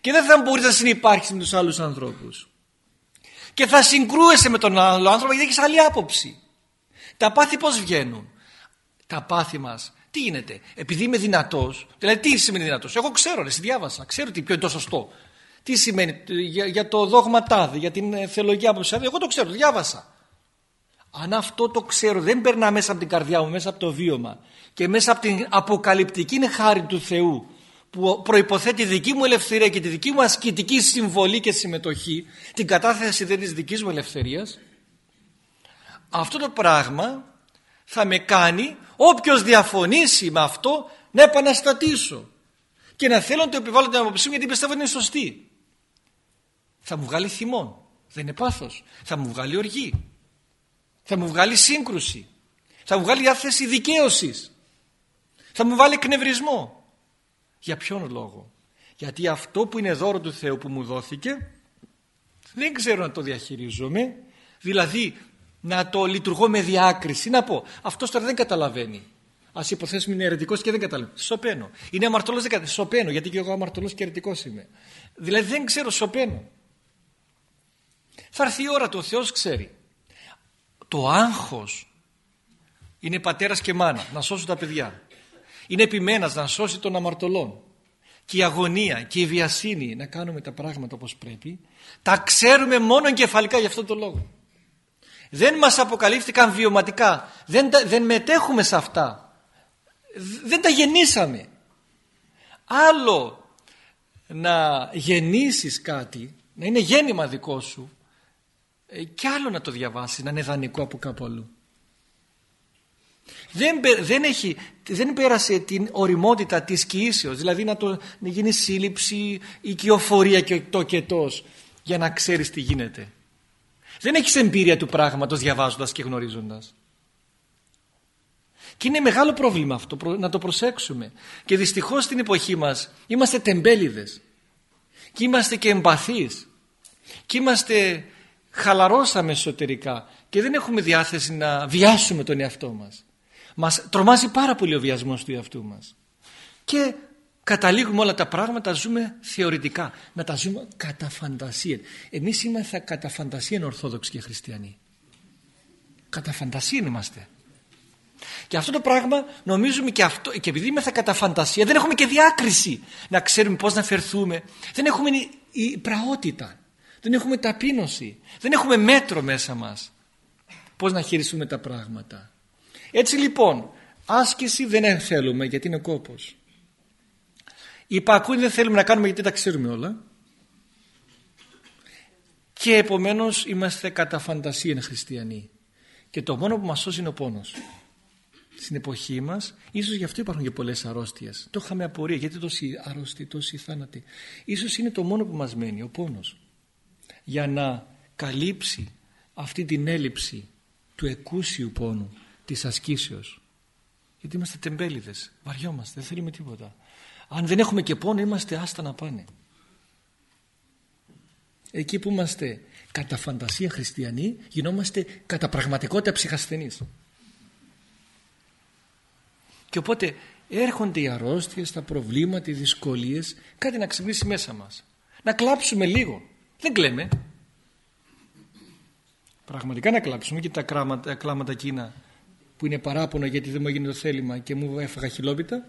Speaker 1: Και δεν θα μπορείς να συνεπάρχεις με τους άλλους ανθρώπους. Και θα συγκρούεσαι με τον άλλο άνθρωπο γιατί έχεις άλλη άποψη. Τα πάθη πώς βγαίνουν; Τα πάθη μας τι γίνεται, επειδή είμαι δυνατός, δηλαδή τι σημαίνει δυνατός, εγώ ξέρω, εσύ διάβασα, ξέρω τι ποιο είναι το σωστό. Τι σημαίνει για, για το δόγμα τάδε, για την θεολογία που εγώ το ξέρω, διάβασα. Αν αυτό το ξέρω δεν περνά μέσα από την καρδιά μου, μέσα από το βίωμα και μέσα από την αποκαλυπτική χάρη του Θεού που προϋποθέτει τη δική μου ελευθερία και τη δική μου ασκητική συμβολή και συμμετοχή, την κατάθεση δεν της δικής μου ελευθερίας, αυτό το πράγμα θα με κάνει όποιος διαφωνήσει με αυτό να επαναστατήσω και να θέλω να το επιβάλλω την άποψή μου γιατί πιστεύω ότι είναι σωστή θα μου βγάλει θυμόν. Δεν είναι πάθος. Θα μου βγάλει οργή. Θα μου βγάλει σύγκρουση. Θα μου βγάλει διάθεση δικαίωσης. Θα μου βάλει εκνευρισμό. Για ποιον λόγο; Γιατί αυτό που είναι δώρο του Θεού που μου δόθηκε δεν ξέρω να το διαχειρίζομαι. Δηλαδή να το λειτουργώ με διάκριση. Να πω, αυτός τώρα δεν καταλαβαίνει. Α υποθέσουμε είναι αιρετικός και δεν καταλαβαίνει. Σοπαίνω. Είναι αμαρτωλός, δεν καταλαβαίνει. Σοπαίνω, γιατί και εγώ αμαρτωλός και αιρετικός είμαι. Δηλαδή δεν ξέρω, σοπαίνω. Θα έρθει η ώρα του, ο Θεός ξέρει. Το άγχος είναι πατέρας και μάνα να σώσουν τα παιδιά. Είναι επιμένας να σώσει τον αμαρτωλόν. Και η αγωνία και η βιασύνη να κάνουμε τα πράγματα όπως πρέπει τα ξέρουμε μόνο εγκεφαλικά για αυτόν τον λόγο. Δεν μας αποκαλύφθηκαν βιωματικά. Δεν, δεν μετέχουμε σε αυτά. Δεν τα γεννήσαμε. Άλλο να γεννήσεις κάτι, να είναι γέννημα δικό σου ε, κι άλλο να το διαβάσεις, να είναι δανεικό από κάπου αλλού. Δεν, δεν, έχει, δεν πέρασε την οριμότητα της κοιήσεως, δηλαδή να, το, να γίνει σύλληψη, οικειοφορία και το και τος, για να ξέρεις τι γίνεται. Δεν έχεις εμπειρία του πράγματος διαβάζοντας και γνωρίζοντας. Και είναι μεγάλο πρόβλημα αυτό, να το προσέξουμε. Και δυστυχώς στην εποχή μας είμαστε τεμπέληδες. Και είμαστε και εμπαθείς. Και είμαστε χαλαρώσαμε εσωτερικά και δεν έχουμε διάθεση να βιάσουμε τον εαυτό μας. Μας τρομάζει πάρα πολύ ο βιασμός του εαυτού μας. Και καταλήγουμε όλα τα πράγματα, ζούμε θεωρητικά. Να τα ζούμε κατά φαντασία. Εμείς είμαστε κατά φαντασία ορθόδοξοι και χριστιανοί. Κατά φαντασία είμαστε. Και αυτό το πράγμα νομίζουμε και αυτό, και επειδή είμαστε κατά φαντασία, δεν έχουμε και διάκριση να ξέρουμε πώς να φερθούμε. Δεν έχουμε η πραότητα. Δεν έχουμε ταπείνωση. Δεν έχουμε μέτρο μέσα μας. Πώς να χειριστούμε τα πράγματα. Έτσι λοιπόν, άσκηση δεν θέλουμε γιατί είναι κόπος. Υπακούνη δεν θέλουμε να κάνουμε γιατί τα ξέρουμε όλα. Και επομένως είμαστε κατά φαντασία χριστιανοί. Και το μόνο που μας σώσει είναι ο πόνος. Στην εποχή μας, ίσως γι' αυτό υπάρχουν και πολλές αρρώστιες. Το είχαμε απορία, γιατί τόσοι αρρώστοι, τόσοι θάνατοι. Ίσως είναι το μόνο που μας μένει, ο πόνος. Για να καλύψει αυτή την έλλειψη του εκούσιου πόνου της ασκήσεως γιατί είμαστε τεμπέληδες βαριόμαστε, δεν θέλουμε τίποτα αν δεν έχουμε και πόνο είμαστε άστα να πάνε. Εκεί που είμαστε κατά φαντασία χριστιανοί γινόμαστε κατά πραγματικότητα ψυχασθενείς. Και οπότε έρχονται οι αρρώστιες, τα προβλήματα, οι δυσκολίες κάτι να ξυπνήσει μέσα μας. Να κλάψουμε λίγο. Δεν κλαίμε. Πραγματικά να κλάψουμε. Και τα κλάματα, κλάματα εκείνα που είναι παράπονο γιατί δεν μου έγινε το θέλημα και μου έφαγα χιλόπιτα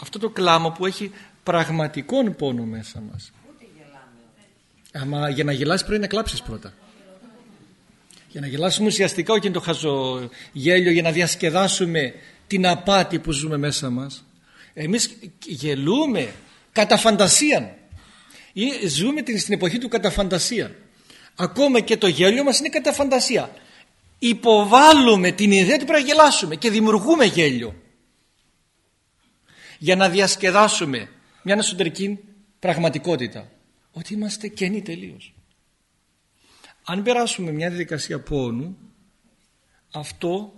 Speaker 1: αυτό το κλάμα που έχει πραγματικόν πόνο μέσα μας. Άμα για να γελάσεις πρέπει να κλάψεις πρώτα. Για να γελάσουμε ουσιαστικά όχι το χαζογέλιο για να διασκεδάσουμε την απάτη που ζούμε μέσα μας. Εμείς γελούμε κατά φαντασία ή ζούμε στην εποχή του κατά φαντασία ακόμα και το γέλιο μας είναι κατά φαντασία. Υποβάλλουμε την ιδέα ότι πρέπει να γελάσουμε και δημιουργούμε γέλιο για να διασκεδάσουμε μια εσωτερική πραγματικότητα. Ότι είμαστε καινοί τελείως. Αν περάσουμε μια διαδικασία πόνου αυτό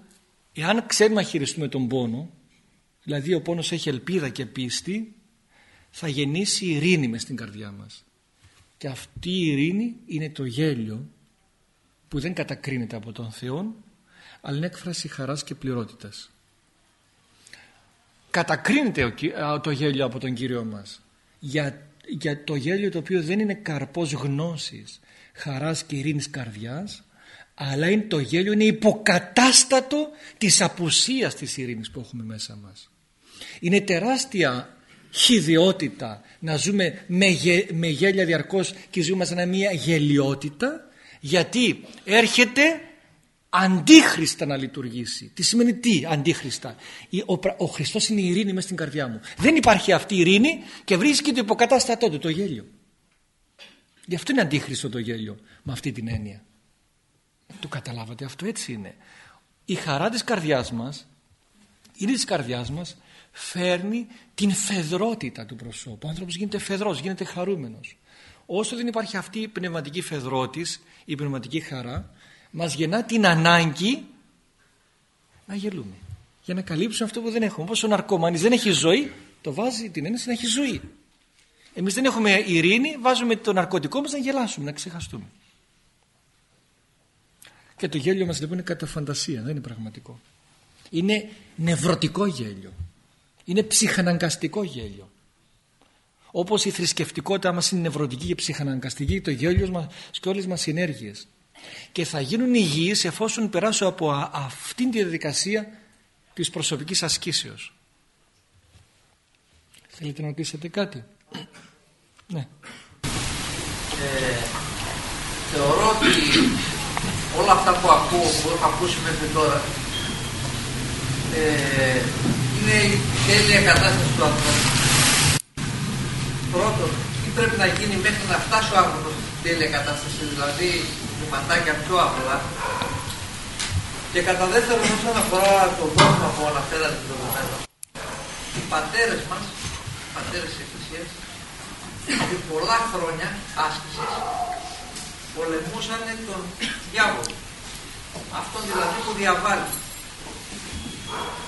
Speaker 1: εάν ξέρουμε να χειριστούμε τον πόνο δηλαδή ο πόνος έχει ελπίδα και πίστη θα γεννήσει ειρήνη μες στην καρδιά μας. Και αυτή η ειρήνη είναι το γέλιο που δεν κατακρίνεται από τον Θεό αλλά είναι έκφραση χαράς και πληρότητας. Κατακρίνεται το γέλιο από τον Κύριο μας για, για το γέλιο το οποίο δεν είναι καρπός γνώσης, χαράς και ειρήνης καρδιάς αλλά είναι το γέλιο είναι υποκατάστατο της απουσίας της ειρήνης που έχουμε μέσα μας. Είναι τεράστια χειδιότητα να ζούμε με, με γέλια διαρκώς και ζούμε σαν μια γελιότητα γιατί έρχεται αντίχριστα να λειτουργήσει. Τι σημαίνει τι αντίχριστα. Ο, ο Χριστός είναι η ειρήνη μέσα στην καρδιά μου. Δεν υπάρχει αυτή η ειρήνη και βρίσκει το υποκατάστατό του, το γέλιο. Γι' αυτό είναι αντίχριστο το γέλιο με αυτή την έννοια. Το καταλάβατε αυτό έτσι είναι. Η χαρά της καρδιάς μας, η ειρήνη της καρδιάς μας φέρνει την φεδρότητα του προσώπου. Ο άνθρωπος γίνεται φεδρός, γίνεται χαρούμενος. Όσο δεν υπάρχει αυτή η πνευματική φεδρότης, η πνευματική χαρά, μας γεννά την ανάγκη να γελούμε. Για να καλύψουμε αυτό που δεν έχουμε. Όπως ο ναρκωμανής δεν έχει ζωή, το βάζει την έννοια να έχει ζωή. Εμείς δεν έχουμε ειρήνη, βάζουμε το ναρκωτικό μας να γελάσουμε, να ξεχαστούμε. Και το γέλιο μας λοιπόν είναι κατά φαντασία, δεν είναι πραγματικό. Είναι νευρωτικό γέλιο. Είναι ψυχαναγκαστικό γέλιο. Όπως η θρησκευτικότητα μας είναι νευρωτική και ψυχαναγκαστική, το γέλιο μας και όλες μας οι ενέργειες. Και θα γίνουν υγιείς εφόσον περάσω από αυτήν τη διαδικασία της προσωπικής ασκήσεως. Θέλετε να ρωτήσετε κάτι; Ναι.
Speaker 6: Ε, θεωρώ ότι όλα αυτά που ακούω, που έχω ακούσει μέχρι τώρα, ε, είναι η τέλεια κατάσταση του ανθρώπου. Πρώτον, τι πρέπει να γίνει μέχρι να φτάσει ο άνθρωπος στην τέλεια κατάσταση, δηλαδή ματάκια πιο απλά. Και κατά δεύτερον, όσον αφορά το δόγμα που αναφέρατε προηγουμένω, οι πατέρες μας, οι πατέρες της Εκκλησίας, επί πολλά χρόνια άσκησης πολεμούσαν τον διάβολο. Αυτόν δηλαδή που διαβάλλει.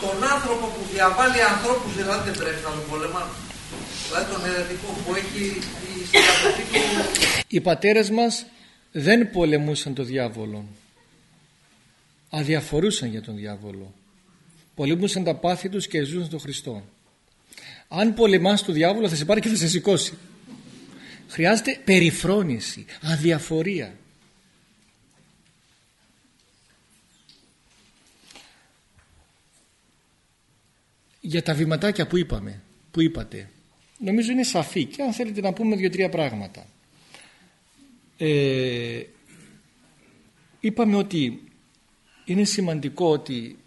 Speaker 6: Τον άνθρωπο που διαβάλλει ανθρώπους δηλαδή δεν πρέπει να τον πολεμάμε. Δηλαδή τον ερετικό που έχει στην του...
Speaker 1: Οι πατέρες μας δεν πολεμούσαν τον διάβολο. Αδιαφορούσαν για τον διάβολο. Πολεμούσαν τα πάθη τους και ζούσαν τον Χριστό. Αν πολεμάς τον διάβολο θα σε πάρει και θα σε σηκώσει. Χρειάζεται περιφρόνηση, αδιαφορία. Για τα βηματάκια που είπαμε, που είπατε, νομίζω είναι σαφή και αν θέλετε να πούμε δύο-τρία πράγματα. Ε, είπαμε ότι είναι σημαντικό ότι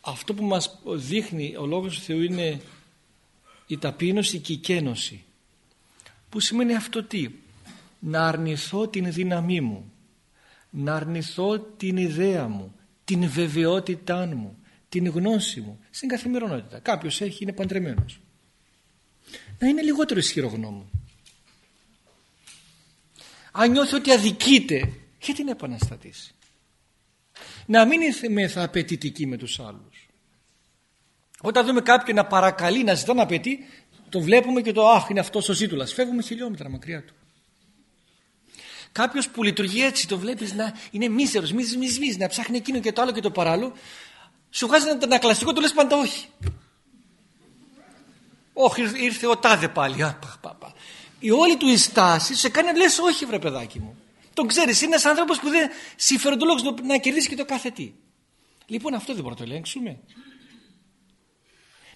Speaker 1: αυτό που μας δείχνει ο Λόγος του Θεού είναι η ταπείνωση και η κένωση. Που σημαίνει αυτό τι; Να αρνηθώ την δύναμή μου να αρνηθώ την ιδέα μου την βεβαιότητά μου την γνώση μου στην καθημερινότητα. Κάποιος έχει είναι παντρεμένος. Να είναι λιγότερο ισχυρό γνώμο αν νιώθει ότι αδικείται γιατί να επαναστατήσει; Να μην είναι θα απαιτητική με τους άλλους. Όταν δούμε κάποιον να παρακαλεί να ζητά να απαιτεί το βλέπουμε και το αχ είναι αυτός ο ζήτουλας φεύγουμε χιλιόμετρα μακριά του. Κάποιος που λειτουργεί έτσι το βλέπεις να είναι μίζερος μίζ, μίζ, μίζ, να ψάχνει εκείνο και το άλλο και το παράλληλο σου βγάζει ένα, ένα κλασικό του λες πάντα όχι. Όχι ήρθε ο τάδε πάλι. Α, πα, πα, πα. Η όλη του η στάση σε κάνει να λες όχι βρε παιδάκι μου τον ξέρεις είναι ένας άνθρωπος που δεν συμφεροντολόγος να κερδίσει και το κάθε τι λοιπόν αυτό δεν μπορούμε να το ελέγξουμε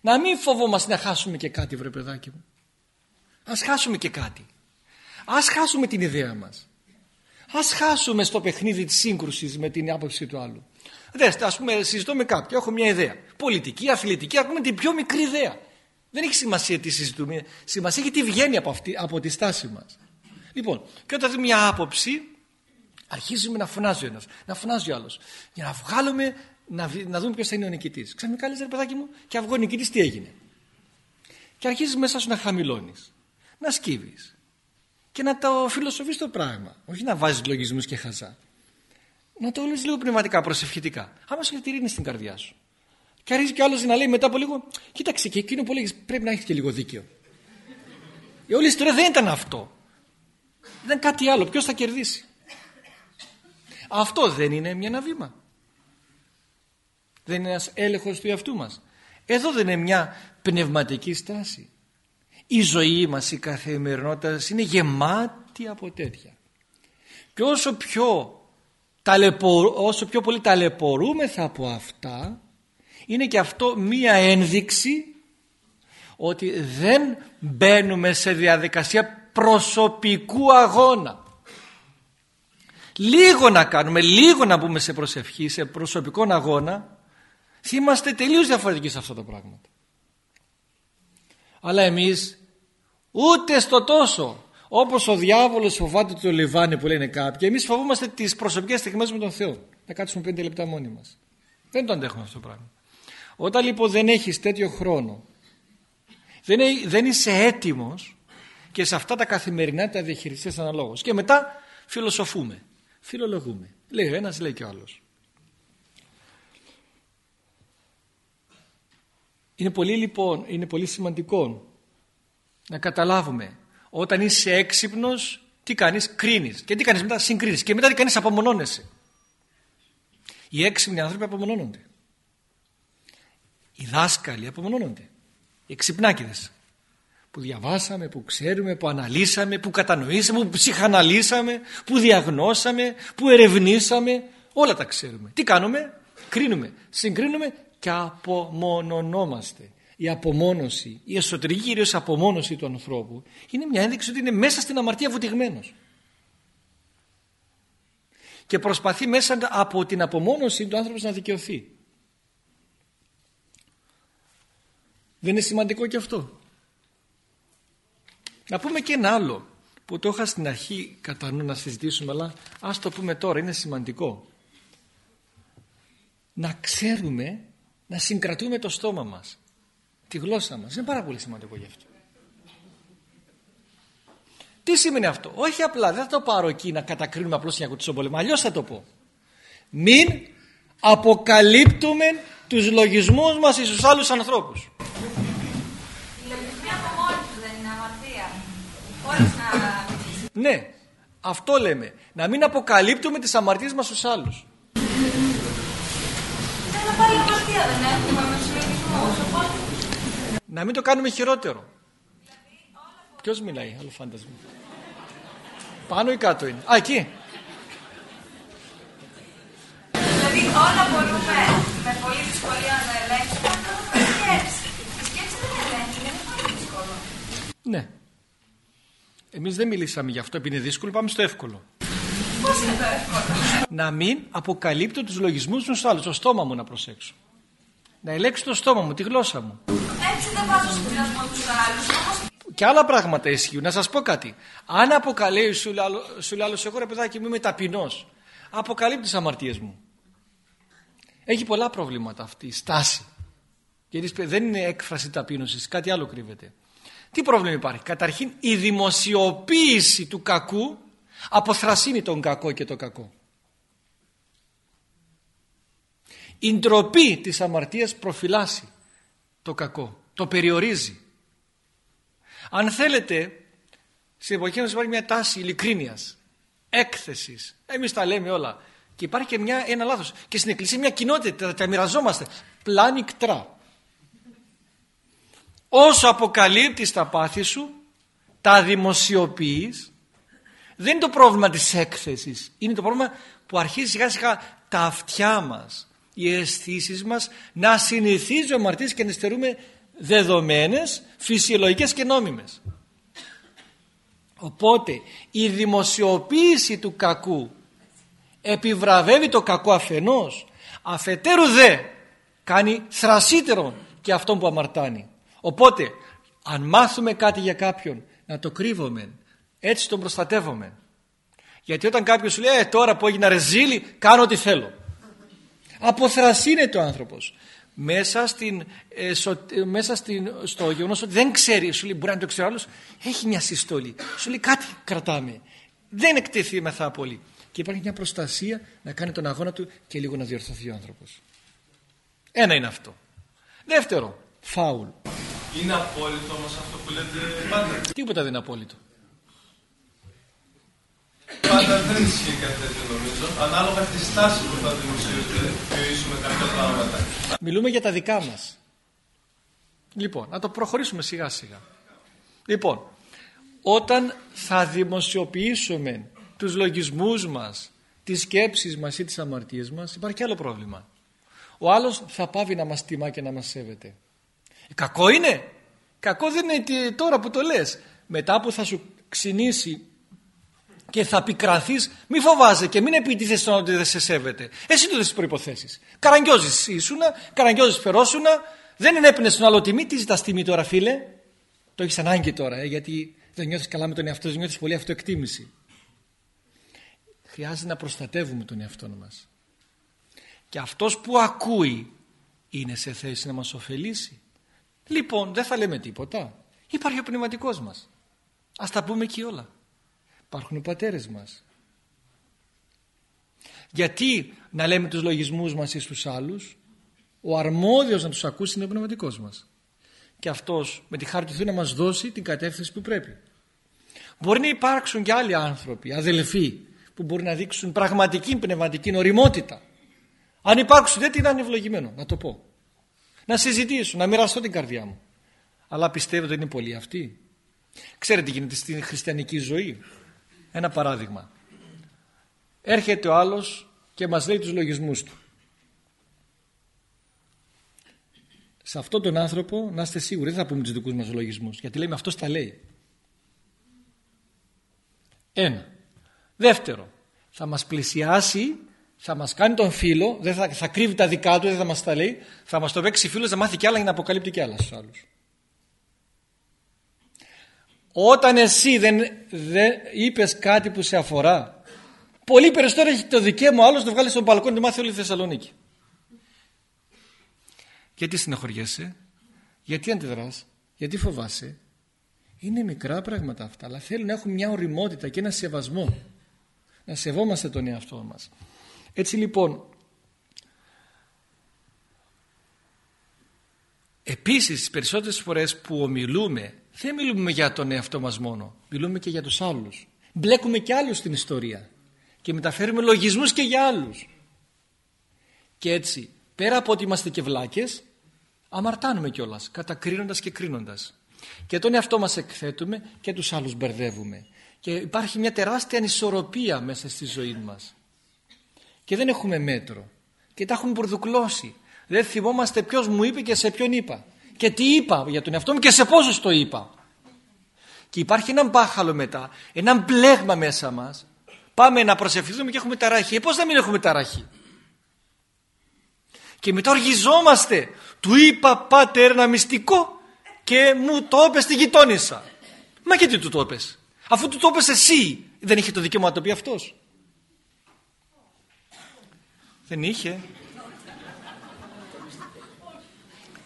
Speaker 1: να μην φοβόμαστε να χάσουμε και κάτι βρε παιδάκι μου. Ας χάσουμε και κάτι. Ας χάσουμε την ιδέα μας. Ας χάσουμε στο παιχνίδι της σύγκρουσης με την άποψη του άλλου. Δέστε, ας πούμε, συζητώ με κάποιον, έχω μια ιδέα. Πολιτική, αθλητική, ακούμε την πιο μικρή ιδέα. Δεν έχει σημασία τι συζητούμε. Σημασία έχει τι βγαίνει από, αυτή, από τη στάση μας. Λοιπόν, και όταν δει μια άποψη, αρχίζουμε να φωνάζει ο ένας, να φωνάζει ο άλλος. Για να βγάλουμε να, να δούμε ποιος θα είναι ο νικητής. Ξαφνικά λε, ρε παιδάκι μου, και αυγό νικητής τι έγινε. Και αρχίζεις μέσα σου να χαμηλώνεις, να σκύβεις και να το φιλοσοφείς το πράγμα. Όχι να βάζεις λογισμούς και χαζά. Να το λες λίγο πνευματικά, προσευχητικά. Άμα σου ειρήνη στην καρδιά σου. Και αρχίζει και άλλος να λέει μετά από λίγο, κοίταξε και εκείνο που λέγει πρέπει να έχεις και λίγο δίκιο. Η όλη ιστορία δεν ήταν αυτό. Δεν κάτι άλλο. Ποιος θα κερδίσει; Αυτό δεν είναι μια ένα βήμα. Δεν είναι ένας έλεγχος του εαυτού μας. Εδώ δεν είναι μια πνευματική στάση. Η ζωή μας, η καθημερινότητα είναι γεμάτη από τέτοια. Και όσο πιο, όσο πιο πολύ ταλαιπωρούμεθα από αυτά, είναι και αυτό μία ένδειξη ότι δεν μπαίνουμε σε διαδικασία προσωπικού αγώνα. Λίγο να κάνουμε, λίγο να μπούμε σε προσευχή, σε προσωπικό αγώνα είμαστε τελείως διαφορετικοί σε αυτά τα πράγματα. Αλλά εμείς ούτε στο τόσο όπως ο διάβολος φοβάται το λιβάνι που λένε κάποιοι εμείς φοβόμαστε τις προσωπικές στιγμές με τον Θεό να κάτσουμε πέντε λεπτά μόνοι μας. Δεν το αντέχουμε αυτό το πράγμα. Όταν λοιπόν δεν έχεις τέτοιο χρόνο δεν, δεν είσαι έτοιμος και σε αυτά τα καθημερινά τα διαχειριστές αναλόγως και μετά φιλοσοφούμε, φιλολογούμε. Λέει ο ένας, λέει και ο άλλος. Είναι πολύ λοιπόν, είναι πολύ σημαντικό να καταλάβουμε όταν είσαι έξυπνος τι κάνεις, κρίνεις και τι κάνεις μετά, συγκρίνεις και μετά τι κάνεις, απομονώνεσαι. Οι έξυπνοι άνθρωποι απομονώνονται. Οι δάσκαλοι απομονώνονται. Οι εξυπνάκιδες που διαβάσαμε, που ξέρουμε, που αναλύσαμε, που κατανοήσαμε, που ψυχαναλύσαμε, που διαγνώσαμε, που ερευνήσαμε, όλα τα ξέρουμε. Τι κάνουμε, κρίνουμε, συγκρίνουμε και απομονωνόμαστε. Η απομόνωση, η εσωτερική κυρίως απομόνωση του ανθρώπου είναι μια ένδειξη ότι είναι μέσα στην αμαρτία βουτυγμένος. Και προσπαθεί μέσα από την απομόνωση του άνθρωπος να δικαιωθεί. Δεν είναι σημαντικό και αυτό. Να πούμε και ένα άλλο που το είχα στην αρχή κατά νου να συζητήσουμε αλλά ας το πούμε τώρα, είναι σημαντικό. να ξέρουμε να συγκρατούμε το στόμα μας τη γλώσσα μας είναι πάρα πολύ σημαντικό γι' αυτό τι σημαίνει αυτό; Όχι απλά δεν θα το πάρω εκεί να κατακρίνουμε απλώς για κουτσό πόλεμο αλλιώς θα το πω μην αποκαλύπτουμε τους λογισμούς μας στους άλλους ανθρώπους ναι αυτό λέμε να μην αποκαλύπτουμε τις αμαρτίες μας στους άλλους να μην το κάνουμε χειρότερο. Ποιος μιλάει, άλλο φάντασμα. Πάνω ή κάτω είναι. Α, εκεί.
Speaker 5: Δηλαδή όλα μπορούμε με πολύ δυσκολία να ελέγξουμε τη σκέψη. Η σκέψη δεν ελέγχει, είναι πολύ δύσκολο.
Speaker 1: Ναι. Εμείς δεν μιλήσαμε γι' αυτό επειδή είναι δύσκολο, πάμε στο εύκολο.
Speaker 5: Πώς είναι το εύκολο;
Speaker 1: Να μην αποκαλύπτω τους λογισμούς μου στους άλλους, το στόμα μου να προσέξω. Να ελέγξω το στόμα μου, τη γλώσσα μου.
Speaker 5: Έτσι δεν βάζω στον πειρασμό τους άλλους.
Speaker 1: Και άλλα πράγματα ισχύουν. Να σας πω κάτι. Αν αποκαλεί, σου λέει άλλο, εγώ ρε παιδάκι μου είμαι ταπεινός. Αποκαλύπτεις τι αμαρτίες μου. Έχει πολλά προβλήματα αυτή η στάση. Γιατί δεν είναι έκφραση ταπείνωσης, κάτι άλλο κρύβεται. Τι πρόβλημα υπάρχει; Καταρχήν η δημοσιοποίηση του κακού αποθρασύνει τον κακό και το κακό. Η ντροπή της αμαρτίας προφυλάσσει το κακό, το περιορίζει. Αν θέλετε, στην εποχή μας υπάρχει μια τάση ειλικρίνειας, έκθεσης. Εμείς τα λέμε όλα. Και υπάρχει και μια, ένα λάθος. Και στην εκκλησία μια κοινότητα, τα μοιραζόμαστε. Πλάνικτρα. Όσο αποκαλύπτεις τα πάθη σου, τα δημοσιοποιείς, δεν είναι το πρόβλημα της έκθεσης. Είναι το πρόβλημα που αρχίζει σιγά σιγά τα αυτιά μας, οι αισθήσεις μας να συνηθίζουν αμαρτίες και να στερούμε δεδομένες, φυσιολογικές και νόμιμες. Οπότε η δημοσιοποίηση του κακού επιβραβεύει το κακό αφενός, αφετέρου δε κάνει θρασίτερο και αυτόν που αμαρτάνει. Οπότε αν μάθουμε κάτι για κάποιον να το κρύβουμε, έτσι τον προστατεύουμε. Γιατί όταν κάποιος σου λέει ε, τώρα που έγινα ρεζίλη κάνω ό,τι θέλω αποθρασύνεται ο άνθρωπος μέσα, στην, ε, ε, μέσα στην, στο γεγονός ότι δεν ξέρει, σου λέει μπορεί να το ξέρει άλλος, έχει μια συστολή. Σου λέει κάτι κρατάμε. Δεν εκτεθεί μεθά πολύ. Και υπάρχει μια προστασία να κάνει τον αγώνα του και λίγο να διορθωθεί ο άνθρωπος. Ένα είναι αυτό. Δεύτερο, φάουλ.
Speaker 7: Είναι απόλυτο όμως αυτό που λέτε πάντα.
Speaker 1: Τίποτα δεν είναι απόλυτο.
Speaker 7: Πάντα δεν ισχύει κάτι τέτοιο νομίζω. Ανάλογα τη στάση που θα δημοσιοποιήσουμε κάποια πράγματα.
Speaker 1: Μιλούμε για τα δικά μας. Λοιπόν, να το προχωρήσουμε σιγά σιγά. Λοιπόν, όταν θα δημοσιοποιήσουμε τους λογισμούς μας, τις σκέψεις μας ή τις αμαρτίες μας, υπάρχει και άλλο πρόβλημα. Ο άλλος θα πάβει να μας τιμά και να μας σέβεται. Κακό είναι. Κακό δεν είναι τώρα που το λες. Μετά που θα σου ξυνήσει και θα πικραθείς μη φοβάσαι και μην επιτίθεσαι στον ότι δεν σε σέβεται. Εσύ του τις προϋποθέσεις. Καραγκιόζεις ήσουνα, καραγκιόζεις φερόσουνα. Δεν είναι έπαινε στον άλλο τιμή τι ζητάς τιμή τώρα φίλε; Το έχεις ανάγκη τώρα ε, γιατί δεν νιώθεις καλά με τον εαυτό δεν νιώθεις πολύ αυτοεκτίμηση. Χρειάζεται να προστατεύουμε τον εαυτό μας. Και αυτός που ακούει είναι σε θέση να μας ωφελήσει λοιπόν δεν θα λέμε τίποτα υπάρχει ο πνευματικός μας ας τα πούμε εκεί όλα Υπάρχουν οι πατέρες μας. Γιατί να λέμε τους λογισμούς μας ή στους άλλους, ο αρμόδιος να τους ακούσει είναι ο πνευματικός μας. Και αυτός με τη χάρη του Θεού να μας δώσει την κατεύθυνση που πρέπει. Μπορεί να υπάρξουν και άλλοι άνθρωποι, αδελφοί, που μπορεί να δείξουν πραγματική πνευματική οριμότητα. Αν υπάρξουν δεν είναι ευλογημένο, να το πω. Να συζητήσω, να μοιραστώ την καρδιά μου. Αλλά πιστεύω ότι είναι πολλοί αυτοί. Ξέρετε τι γίνεται στην χριστιανική ζωή. Ένα παράδειγμα. Έρχεται ο άλλος και μας λέει τους λογισμούς του. Σε αυτόν τον άνθρωπο να είστε σίγουροι, δεν θα πούμε τους δικούς μας λογισμούς, γιατί λέμε αυτός τα λέει. Ένα. Δεύτερο, θα μας πλησιάσει, θα μας κάνει τον φίλο, δεν θα, θα κρύβει τα δικά του, δεν θα μας τα λέει, θα μας το παίξει φίλος, θα μάθει κι άλλα για να αποκαλύπτει κι άλλα στους άλλους. Όταν εσύ δεν, δεν είπες κάτι που σε αφορά πολύ περισσότερο έχει το δικαίωμα άλλος να βγάλει στον μπαλκόνι να μάθει όλη η Θεσσαλονίκη. Γιατί συνεχωριέσαι, γιατί αντιδράς, γιατί φοβάσαι; Είναι μικρά πράγματα αυτά, αλλά θέλουν να έχουν μια οριμότητα και ένα σεβασμό. Να σεβόμαστε τον εαυτό μας. Έτσι λοιπόν, επίσης τις περισσότερες φορές που ομιλούμε, δεν μιλούμε για τον εαυτό μας μόνο, μιλούμε και για τους άλλους. Μπλέκουμε και άλλους στην ιστορία και μεταφέρουμε λογισμούς και για άλλους. Και έτσι, πέρα από ότι είμαστε και βλάκες, αμαρτάνουμε κιόλας, κατακρίνοντας και κρίνοντας. Και τον εαυτό μας εκθέτουμε και τους άλλους μπερδεύουμε. Και υπάρχει μια τεράστια ανισορροπία μέσα στη ζωή μας. Και δεν έχουμε μέτρο. Και τα έχουμε προδουκλώσει. Δεν θυμόμαστε ποιος μου είπε και σε ποιον είπα. Και τι είπα για τον εαυτό μου και σε πόσο το είπα. Και υπάρχει ένα μπάχαλο μετά, ένα μπλέγμα μέσα μας. Πάμε να προσευχηθούμε και έχουμε ταράχη. Ε, πώς να μην έχουμε ταράχη. Και μετά οργιζόμαστε. Του είπα πάτερ ένα μυστικό και μου το είπε στη γειτόνισσα. Μα γιατί του το είπε. Αφού του το είπε εσύ δεν είχε το δικαίωμα να το πει αυτός. Δεν είχε.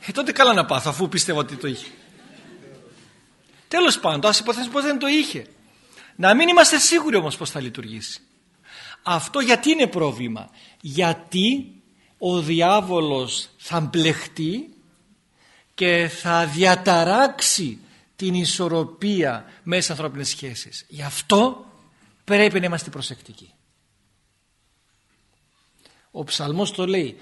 Speaker 1: Ε, τότε καλά να πάθω αφού πίστευα ότι το είχε. Τέλος πάντων, ας υποθέσουμε πως δεν το είχε. Να μην είμαστε σίγουροι όμως πως θα λειτουργήσει. Αυτό γιατί είναι πρόβλημα. Γιατί ο διάβολος θα μπλεχτεί και θα διαταράξει την ισορροπία μέσα στις ανθρώπινες σχέσεις. Γι' αυτό πρέπει να είμαστε προσεκτικοί. Ο ψαλμός το λέει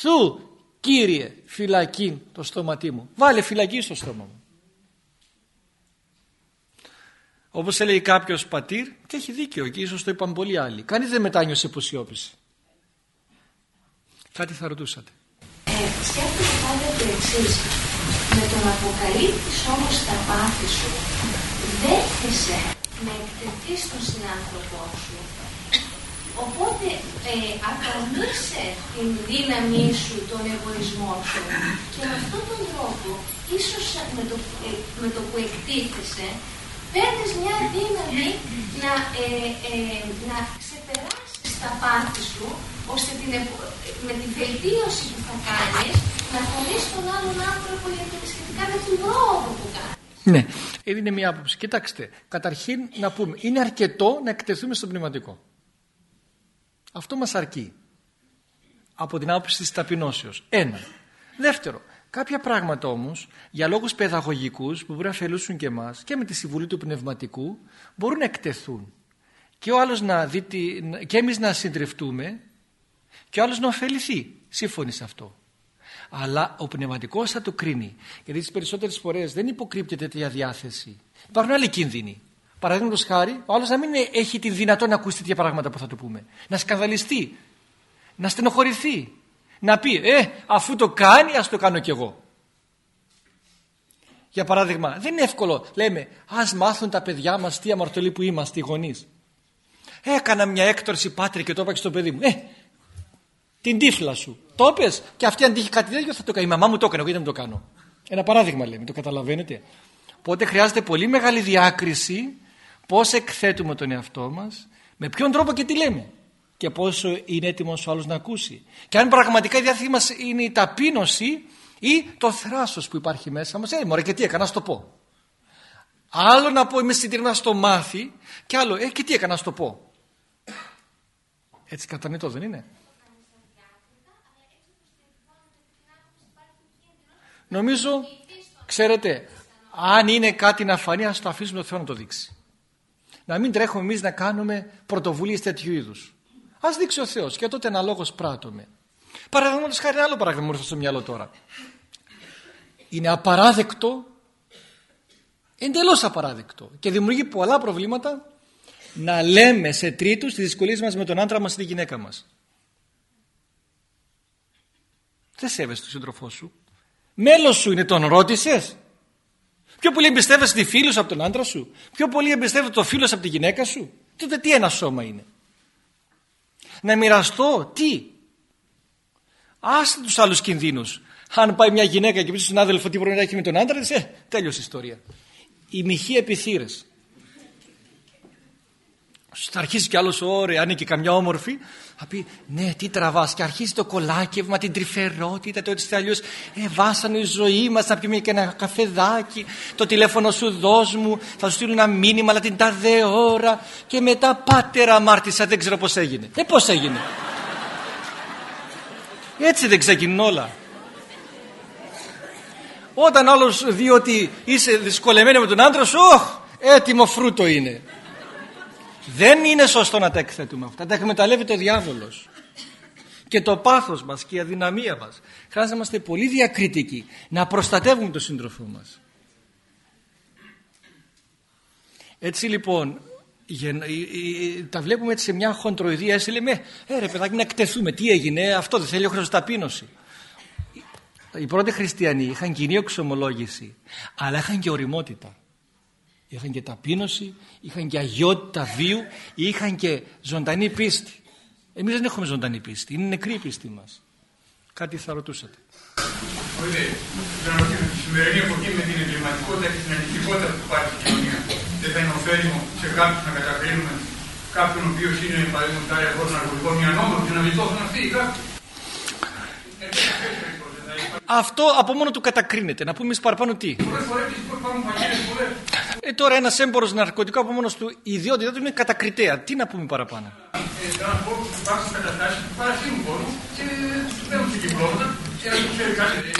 Speaker 1: «Σου Κύριε φυλακή το στόματί μου». Βάλε φυλακή στο στόμα μου. Όπως έλεγε κάποιος πατήρ και έχει δίκιο και ίσως το είπαν πολλοί άλλοι. Κανείς δεν μετάνιωσε που σιώπησε. Κάτι θα ρωτούσατε.
Speaker 8: Ε, σκέφτομαι πάντα το εξής. Με τον αποκαλύπτεις όμως τα πάθη σου, δέχεσαι να εκτεθείς τον συνάνθρωπό σου. Οπότε ε, ακαρνείσαι την δύναμή σου, τον εγωισμό σου και με αυτόν τον τρόπο, ίσως με το, ε, με το που εκτίθεσαι, παίρνεις μια δύναμη να, ε, ε, να ξεπεράσεις τα πάθη σου, ώστε την, με την βελτίωση που θα κάνεις, να φωνείς τον άλλον άνθρωπο για το σχετικά με την πρόοδο που κάνεις.
Speaker 1: Ναι, είναι μια άποψη. Κοιτάξτε, καταρχήν να πούμε, είναι αρκετό να εκτεθούμε στο πνευματικό. Αυτό μας αρκεί. Από την άποψη της ταπεινώσεως. Ένα. Δεύτερο, κάποια πράγματα όμως, για λόγους παιδαγωγικούς που μπορεί να αφαιρούσουν και εμάς και με τη συμβουλή του πνευματικού, μπορούν να εκτεθούν. Και ο άλλος να δει και εμείς να συντριφτούμε και ο άλλος να ωφεληθεί. Σύμφωνοι σε αυτό. Αλλά ο πνευματικός θα το κρίνει. Γιατί τις περισσότερες φορές δεν υποκρύπτεται τέτοια διάθεση. Υπάρχουν άλλοι κίνδυνοι. Παραδείγματος χάρη, ο άλλος να μην έχει τη δυνατότητα να ακούσει τέτοια πράγματα που θα του πούμε. Να σκανδαλιστεί. Να στενοχωρηθεί. Να πει, Ε, αφού το κάνει, ας το κάνω κι εγώ. Για παράδειγμα, δεν είναι εύκολο. Λέμε, ας μάθουν τα παιδιά μας τι αμαρτωλοί που είμαστε, οι γονείς. Έκανα μια έκτορση πάτρι και το είπα και στο παιδί μου. Ε, την τύφλα σου. Το πες και αυτή αν τύχει κάτι τέτοιο θα το κάνει. Η μαμά μου το έκανε, εγώ δεν το κάνω. Ένα παράδειγμα λέμε, το καταλαβαίνετε. Οπότε χρειάζεται πολύ μεγάλη διάκριση πώς εκθέτουμε τον εαυτό μας, με ποιον τρόπο και τι λέμε και πόσο είναι έτοιμος ο άλλος να ακούσει. Και αν πραγματικά η διάθεση μας είναι η ταπείνωση ή το θράσος που υπάρχει μέσα μας, ε, μωρέ και τι έκανα, να το πω. Άλλο να πω είμαι συντηρητικά στο μάθει και άλλο, ε, και τι έκανα, να το πω. Έτσι κατανοητό δεν είναι; Νομίζω, ξέρετε, αν είναι κάτι να φανεί, ας το αφήσουμε το Θεό να το δείξει να μην τρέχουμε εμείς να κάνουμε πρωτοβουλίες τέτοιου είδους. Α δείξει ο Θεός και τότε αναλόγως πράττουμε. Παραδείγματος χάρη, ένα άλλο παράδειγμα μου ήρθε στο μυαλό τώρα. Είναι απαράδεκτο, εντελώς απαράδεκτο και δημιουργεί πολλά προβλήματα να λέμε σε τρίτους τις δυσκολίες μας με τον άντρα μας ή τη γυναίκα μας. Δεν σέβεσαι τον σύντροφό σου. Μέλος σου είναι, τον ρώτησες; Πιο πολύ εμπιστεύεσαι τη φίλη σου από τον άντρα σου; Πιο πολύ εμπιστεύεσαι το φίλος από τη γυναίκα σου; Τότε τι ένα σώμα είναι; Να μοιραστώ; Τι; Άστε τους άλλους κινδύνους. Αν πάει μια γυναίκα και πει στον άδελφο τι μπορεί να έχει με τον άντρα της, ε, τέλειωσε η ιστορία. Οι μοιχοί επιθύρες. Θα αρχίσει κι άλλος ωραία, αν είναι και καμιά όμορφη, θα πει ναι, τι τραβάς. Και αρχίζει το κολάκευμα, την τρυφερότητα, το έτσι αλλιώς. Ε, βάσανε η ζωή μας, να πιούμε και ένα καφεδάκι. Το τηλέφωνο σου δώσ' μου, θα σου στείλουν ένα μήνυμα, αλλά την ταδέ ώρα. Και μετά πάτερα αμάρτησα, δεν ξέρω πώς έγινε. Ε, πώς έγινε. Έτσι δεν ξεκινούν όλα. Όταν άλλος δει ότι είσαι δυσκολεμένο με τον άντρα σου, όχ, έτοιμο φρούτο είναι. Δεν είναι σωστό να τα εκθέτουμε αυτά. Τα εκμεταλλεύεται ο διάβολος. Και το πάθος μας και η αδυναμία μας. Χρειάζεται να είμαστε πολύ διακριτικοί. Να προστατεύουμε τον σύντροφό μας. Έτσι λοιπόν τα βλέπουμε έτσι σε μια χοντροειδία έτσι λέμε ε ρε παιδάκι να εκτεθούμε τι έγινε αυτό δεν θέλει ο ταπείνωση οι πρώτοι χριστιανοί είχαν κοινή εξομολόγηση αλλά είχαν και οριμότητα είχαν και ταπείνωση είχαν και αγιότητα βίου είχαν και ζωντανή πίστη. Εμείς δεν έχουμε ζωντανή πίστη είναι νεκρή η πίστη μας. Κάτι θα ρωτούσατε.
Speaker 3: Ωραία, τη σημερινή εποχή με την εγκληματικότητα και την ανοιχτικότητα που υπάρχει στην κοινωνία δεν θα είναι ωφέλιμο σε κάποιους να κατακρίνουμε κάποιον ο οποίος είναι παραδείγματος χάρη αγώνα ναρκωτικών ή ανώμορφο και να βιτώθουν αυτοί ή κάποιοι.
Speaker 1: Αυτό από μόνο του κατακρίνεται. Να πούμε εμεί παραπάνω τι.
Speaker 3: Πολλέ φορέ υπάρχουν φαγγέλε πολλέ.
Speaker 1: Ε, τώρα ένα έμπορο ναρκωτικό από μόνο του η ιδιότητά του είναι κατακριτέα. Τι να πούμε παραπάνω.
Speaker 3: Ε, να πω ότι υπάρχουν καταστάσει που παρασύρουν κόσμο και του παίρνουν σε κυκλώματα και να του ξέρει κάτι.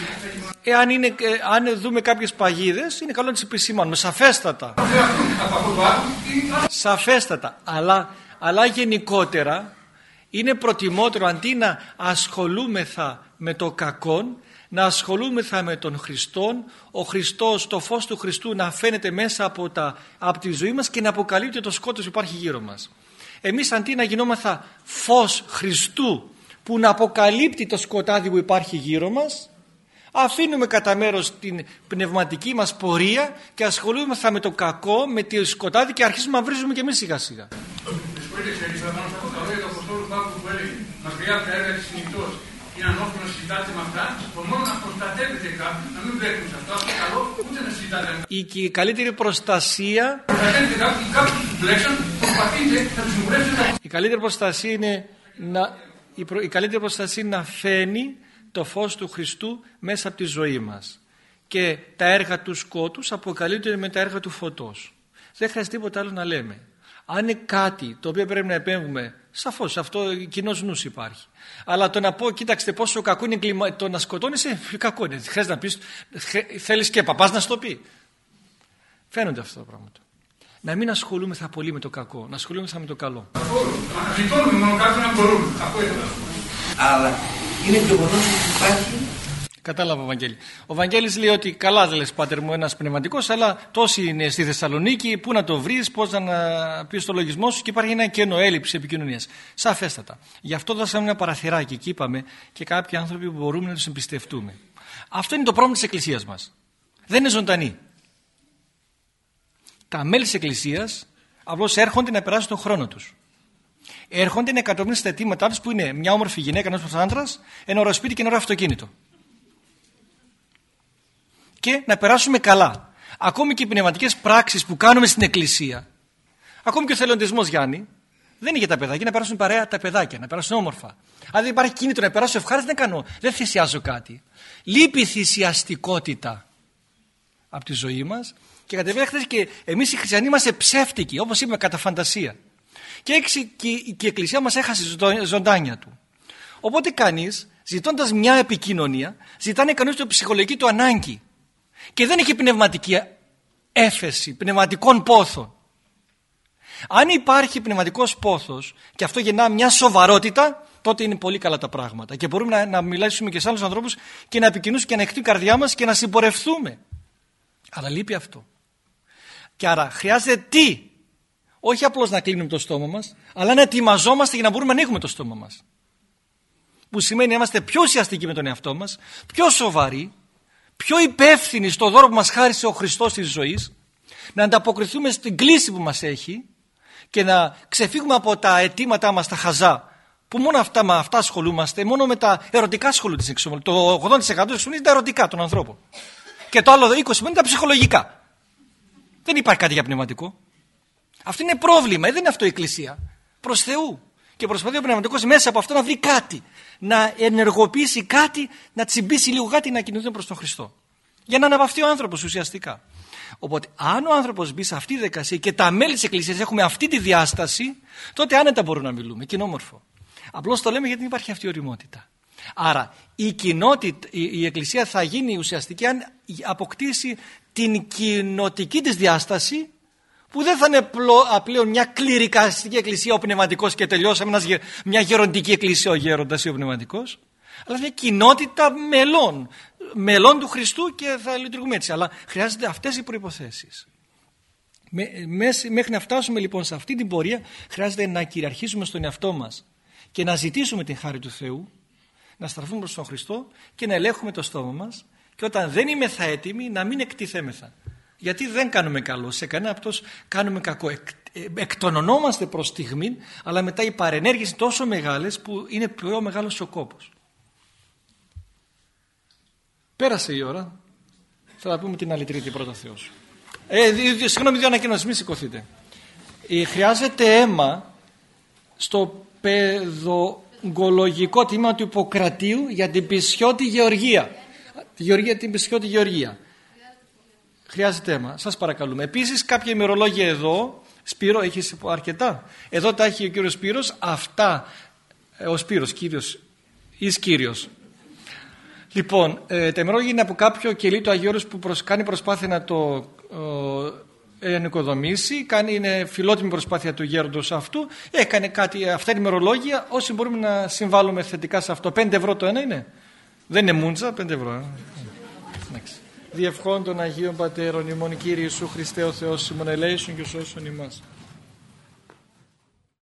Speaker 1: Εάν είναι, αν δούμε κάποιες παγίδες είναι καλό να τις επισημάνουμε σαφέστατα σαφέστατα αλλά, αλλά γενικότερα είναι προτιμότερο αντί να ασχολούμεθα με το κακό να ασχολούμεθα με τον Χριστό ο Χριστός, το φως του Χριστού να φαίνεται μέσα από, τα, από τη ζωή μας και να αποκαλύπτει το σκότος που υπάρχει γύρω μας εμείς αντί να γινόμεθα φως Χριστού που να αποκαλύπτει το σκοτάδι που υπάρχει γύρω μας αφήνουμε κατά μέρος την πνευματική μας πορεία και ασχολούμαστε με το κακό, με τη σκοτάδι και αρχίζουμε να βρίζουμε και εμείς σιγά σιγά.
Speaker 3: Μακριά από τα έργα της συνηθώς είναι ανώφελο να συζητάτε με αυτά, το μόνο να προστατεύετε κάποιον, να μην βλέπουν σε αυτό, αυτό καλό, ούτε να συζητάτε με
Speaker 1: Η, η καλύτερη προστασία.
Speaker 3: Προστατεύετε κάποιον, κάποιον τους μπλέξαν, προσπαθείτε να τους συμβουλεύσετε.
Speaker 1: Η καλύτερη προστασία είναι να, η, προ, η καλύτερη προστασία είναι να φαίνει το φως του Χριστού μέσα από τη ζωή μας και τα έργα του σκότους αποκαλύπτονται με τα έργα του φωτός δεν χρειάζεται τίποτα άλλο να λέμε αν είναι κάτι το οποίο πρέπει να επέμβουμε σαφώς αυτό κοινός νους υπάρχει. Αλλά το να πω κοίταξτε πόσο κακό είναι το να σκοτώνεσαι κακό είναι. Χρειάζεται να πεις θέλεις και παπάς να σου το πει. Φαίνονται αυτά τα πράγματα. Να μην ασχολούμεθα πολύ με το κακό, να ασχολούμεθα με το καλό.
Speaker 6: Αλλά είναι γεγονός ότι υπάρχει.
Speaker 1: Κατάλαβα, Βαγγέλη. Ο Βαγγέλης λέει ότι καλά δεν λες πάτερ μου ένας πνευματικός αλλά τόσοι είναι στη Θεσσαλονίκη, πού να το βρεις, πώς να πεις το λογισμό σου και υπάρχει ένα κενό έλλειψη επικοινωνίας. Σαφέστατα. Γι' αυτό δώσαμε ένα παραθυράκι και είπαμε και κάποιοι άνθρωποι που μπορούμε να τους εμπιστευτούμε. Αυτό είναι το πρόβλημα της Εκκλησίας μας. Δεν είναι ζωντανή. Τα μέλη της Εκκλησίας απλώς έρχονται να περάσουν τον χρόνο τους έρχονται να εκατομμύρια στα αιτήματά τους που είναι μια όμορφη γυναίκα, ένας άντρας, ένα ωραίο σπίτι και ένα ωραίο αυτοκίνητο. Και να περάσουμε καλά. Ακόμη και οι πνευματικές πράξεις που κάνουμε στην Εκκλησία, ακόμη και ο θελοντισμός Γιάννη, δεν είναι για τα παιδάκια, να περάσουν παρέα τα παιδάκια, να περάσουν όμορφα. Αν δεν υπάρχει κίνητρο να περάσω ευχάριστα, δεν κάνω, δεν θυσιάζω κάτι. Λείπει θυσιαστικότητα από τη ζωή μας και κατεβαίνει και εμείς οι χριστιανοί είμαστε ψεύτικοι, όπως είπαμε, κατά φαντασία. Και, έξι, και, και η Εκκλησία μας έχασε ζωντάνια του. Οπότε κανείς, ζητώντας μια επικοινωνία, ζητάνε κανείς το ψυχολογική του ανάγκη. Και δεν έχει πνευματική έφεση, πνευματικών πόθων. Αν υπάρχει πνευματικός πόθος και αυτό γεννά μια σοβαρότητα, τότε είναι πολύ καλά τα πράγματα. Και μπορούμε να, να μιλήσουμε και σε άλλους ανθρώπους και να επικοινωνήσουμε και να ανοιχτεί η καρδιά μας και να συμπορευθούμε. Αλλά λείπει αυτό. Και άρα χρειάζεται τι; Όχι απλώς να κλείνουμε το στόμα μας, αλλά να ετοιμαζόμαστε για να μπορούμε να ανοίγουμε το στόμα μας. Που σημαίνει να είμαστε πιο ουσιαστικοί με τον εαυτό μας, πιο σοβαροί, πιο υπεύθυνοι στο δώρο που μας χάρισε ο Χριστός της ζωής, να ανταποκριθούμε στην κλίση που μας έχει και να ξεφύγουμε από τα αιτήματά μας τα χαζά που μόνο αυτά, με αυτά ασχολούμαστε, μόνο με τα ερωτικά ασχολούνται. Το 80% είναι τα ερωτικά των ανθρώπων. Και το άλλο 20% είναι τα ψυχολογικά. Δεν υπάρχει κάτι για πνευματικό. Αυτό είναι πρόβλημα, δεν είναι αυτό η Εκκλησία. Προς Θεού. Και προσπαθεί ο πνευματικός μέσα από αυτό να βρει κάτι. Να ενεργοποιήσει κάτι, να τσιμπήσει λίγο κάτι να κινηθούν προς τον Χριστό. Για να αναπαυτεί ο άνθρωπος ουσιαστικά. Οπότε, αν ο άνθρωπος μπει σε αυτή τη δικασία και τα μέλη της Εκκλησίας έχουμε αυτή τη διάσταση, τότε άνετα μπορούμε να μιλούμε. Και είναι όμορφο. Απλώς το λέμε γιατί δεν υπάρχει αυτή η οριμότητα. Άρα η κοινότητα, η, Εκκλησία θα γίνει ουσιαστική αν αποκτήσει την κοινοτική της διάσταση που δεν θα είναι πλέον μια κληρικαστική εκκλησία ο πνευματικός και τελειώσαμε μια γεροντική εκκλησία ο γέροντας ή ο πνευματικός αλλά μια κοινότητα μελών μελών του Χριστού και θα λειτουργούμε έτσι αλλά χρειάζονται αυτές οι προϋποθέσεις μέχρι να φτάσουμε λοιπόν σε αυτή την πορεία χρειάζεται να κυριαρχήσουμε στον εαυτό μας και να ζητήσουμε την χάρη του Θεού να στραφούμε προς τον Χριστό και να ελέγχουμε το στόμα μας και όταν δεν είμαι θα έτοιμοι να μην εκτιθέμεθα. Γιατί δεν κάνουμε καλό. Σε κανένα αυτός κάνουμε κακό. Εκ, ε, εκτονωνόμαστε προς στιγμή, αλλά μετά οι παρενέργειες είναι τόσο μεγάλες που είναι πιο μεγάλος ο κόπος. Πέρασε η ώρα. Θα τα πούμε την άλλη τρίτη πρώτα Θεός. Ε, συγγνώμη, δύο ανακοινώσεις, μην σηκωθείτε. Ε, χρειάζεται αίμα στο παιδογκολογικό τμήμα του Ιπποκρατίου για την Πισιώτη Γεωργία. Τη Γεωργία, την Πισιώτη Γεωργία. Χρειάζεται αίμα. Σας παρακαλούμε. Επίσης κάποια ημερολόγια εδώ. Σπύρο, έχεις αρκετά. Εδώ τα έχει ο κύριος Σπύρος. Αυτά, ε, ο Σπύρος, κύριος, εις κύριος. Λοιπόν, ε, τα ημερολόγια είναι από κάποιο κελί του Αγίου που κάνει προσπάθεια να το ενοικοδομήσει, κάνει, είναι φιλότιμη προσπάθεια του γέροντος αυτού, έκανε κάτι, αυτά είναι ημερολόγια, όσοι μπορούμε να συμβάλλουμε θετικά σε αυτό. 5 ευρώ το ένα είναι. Δεν είναι μούντζα, 5 ευρώ. Ε. Διευχών των Αγίων Πατέρων ημών Κύριε Ιησού Χριστέ ο Θεός ημών ελέησον και σώσον ημάς.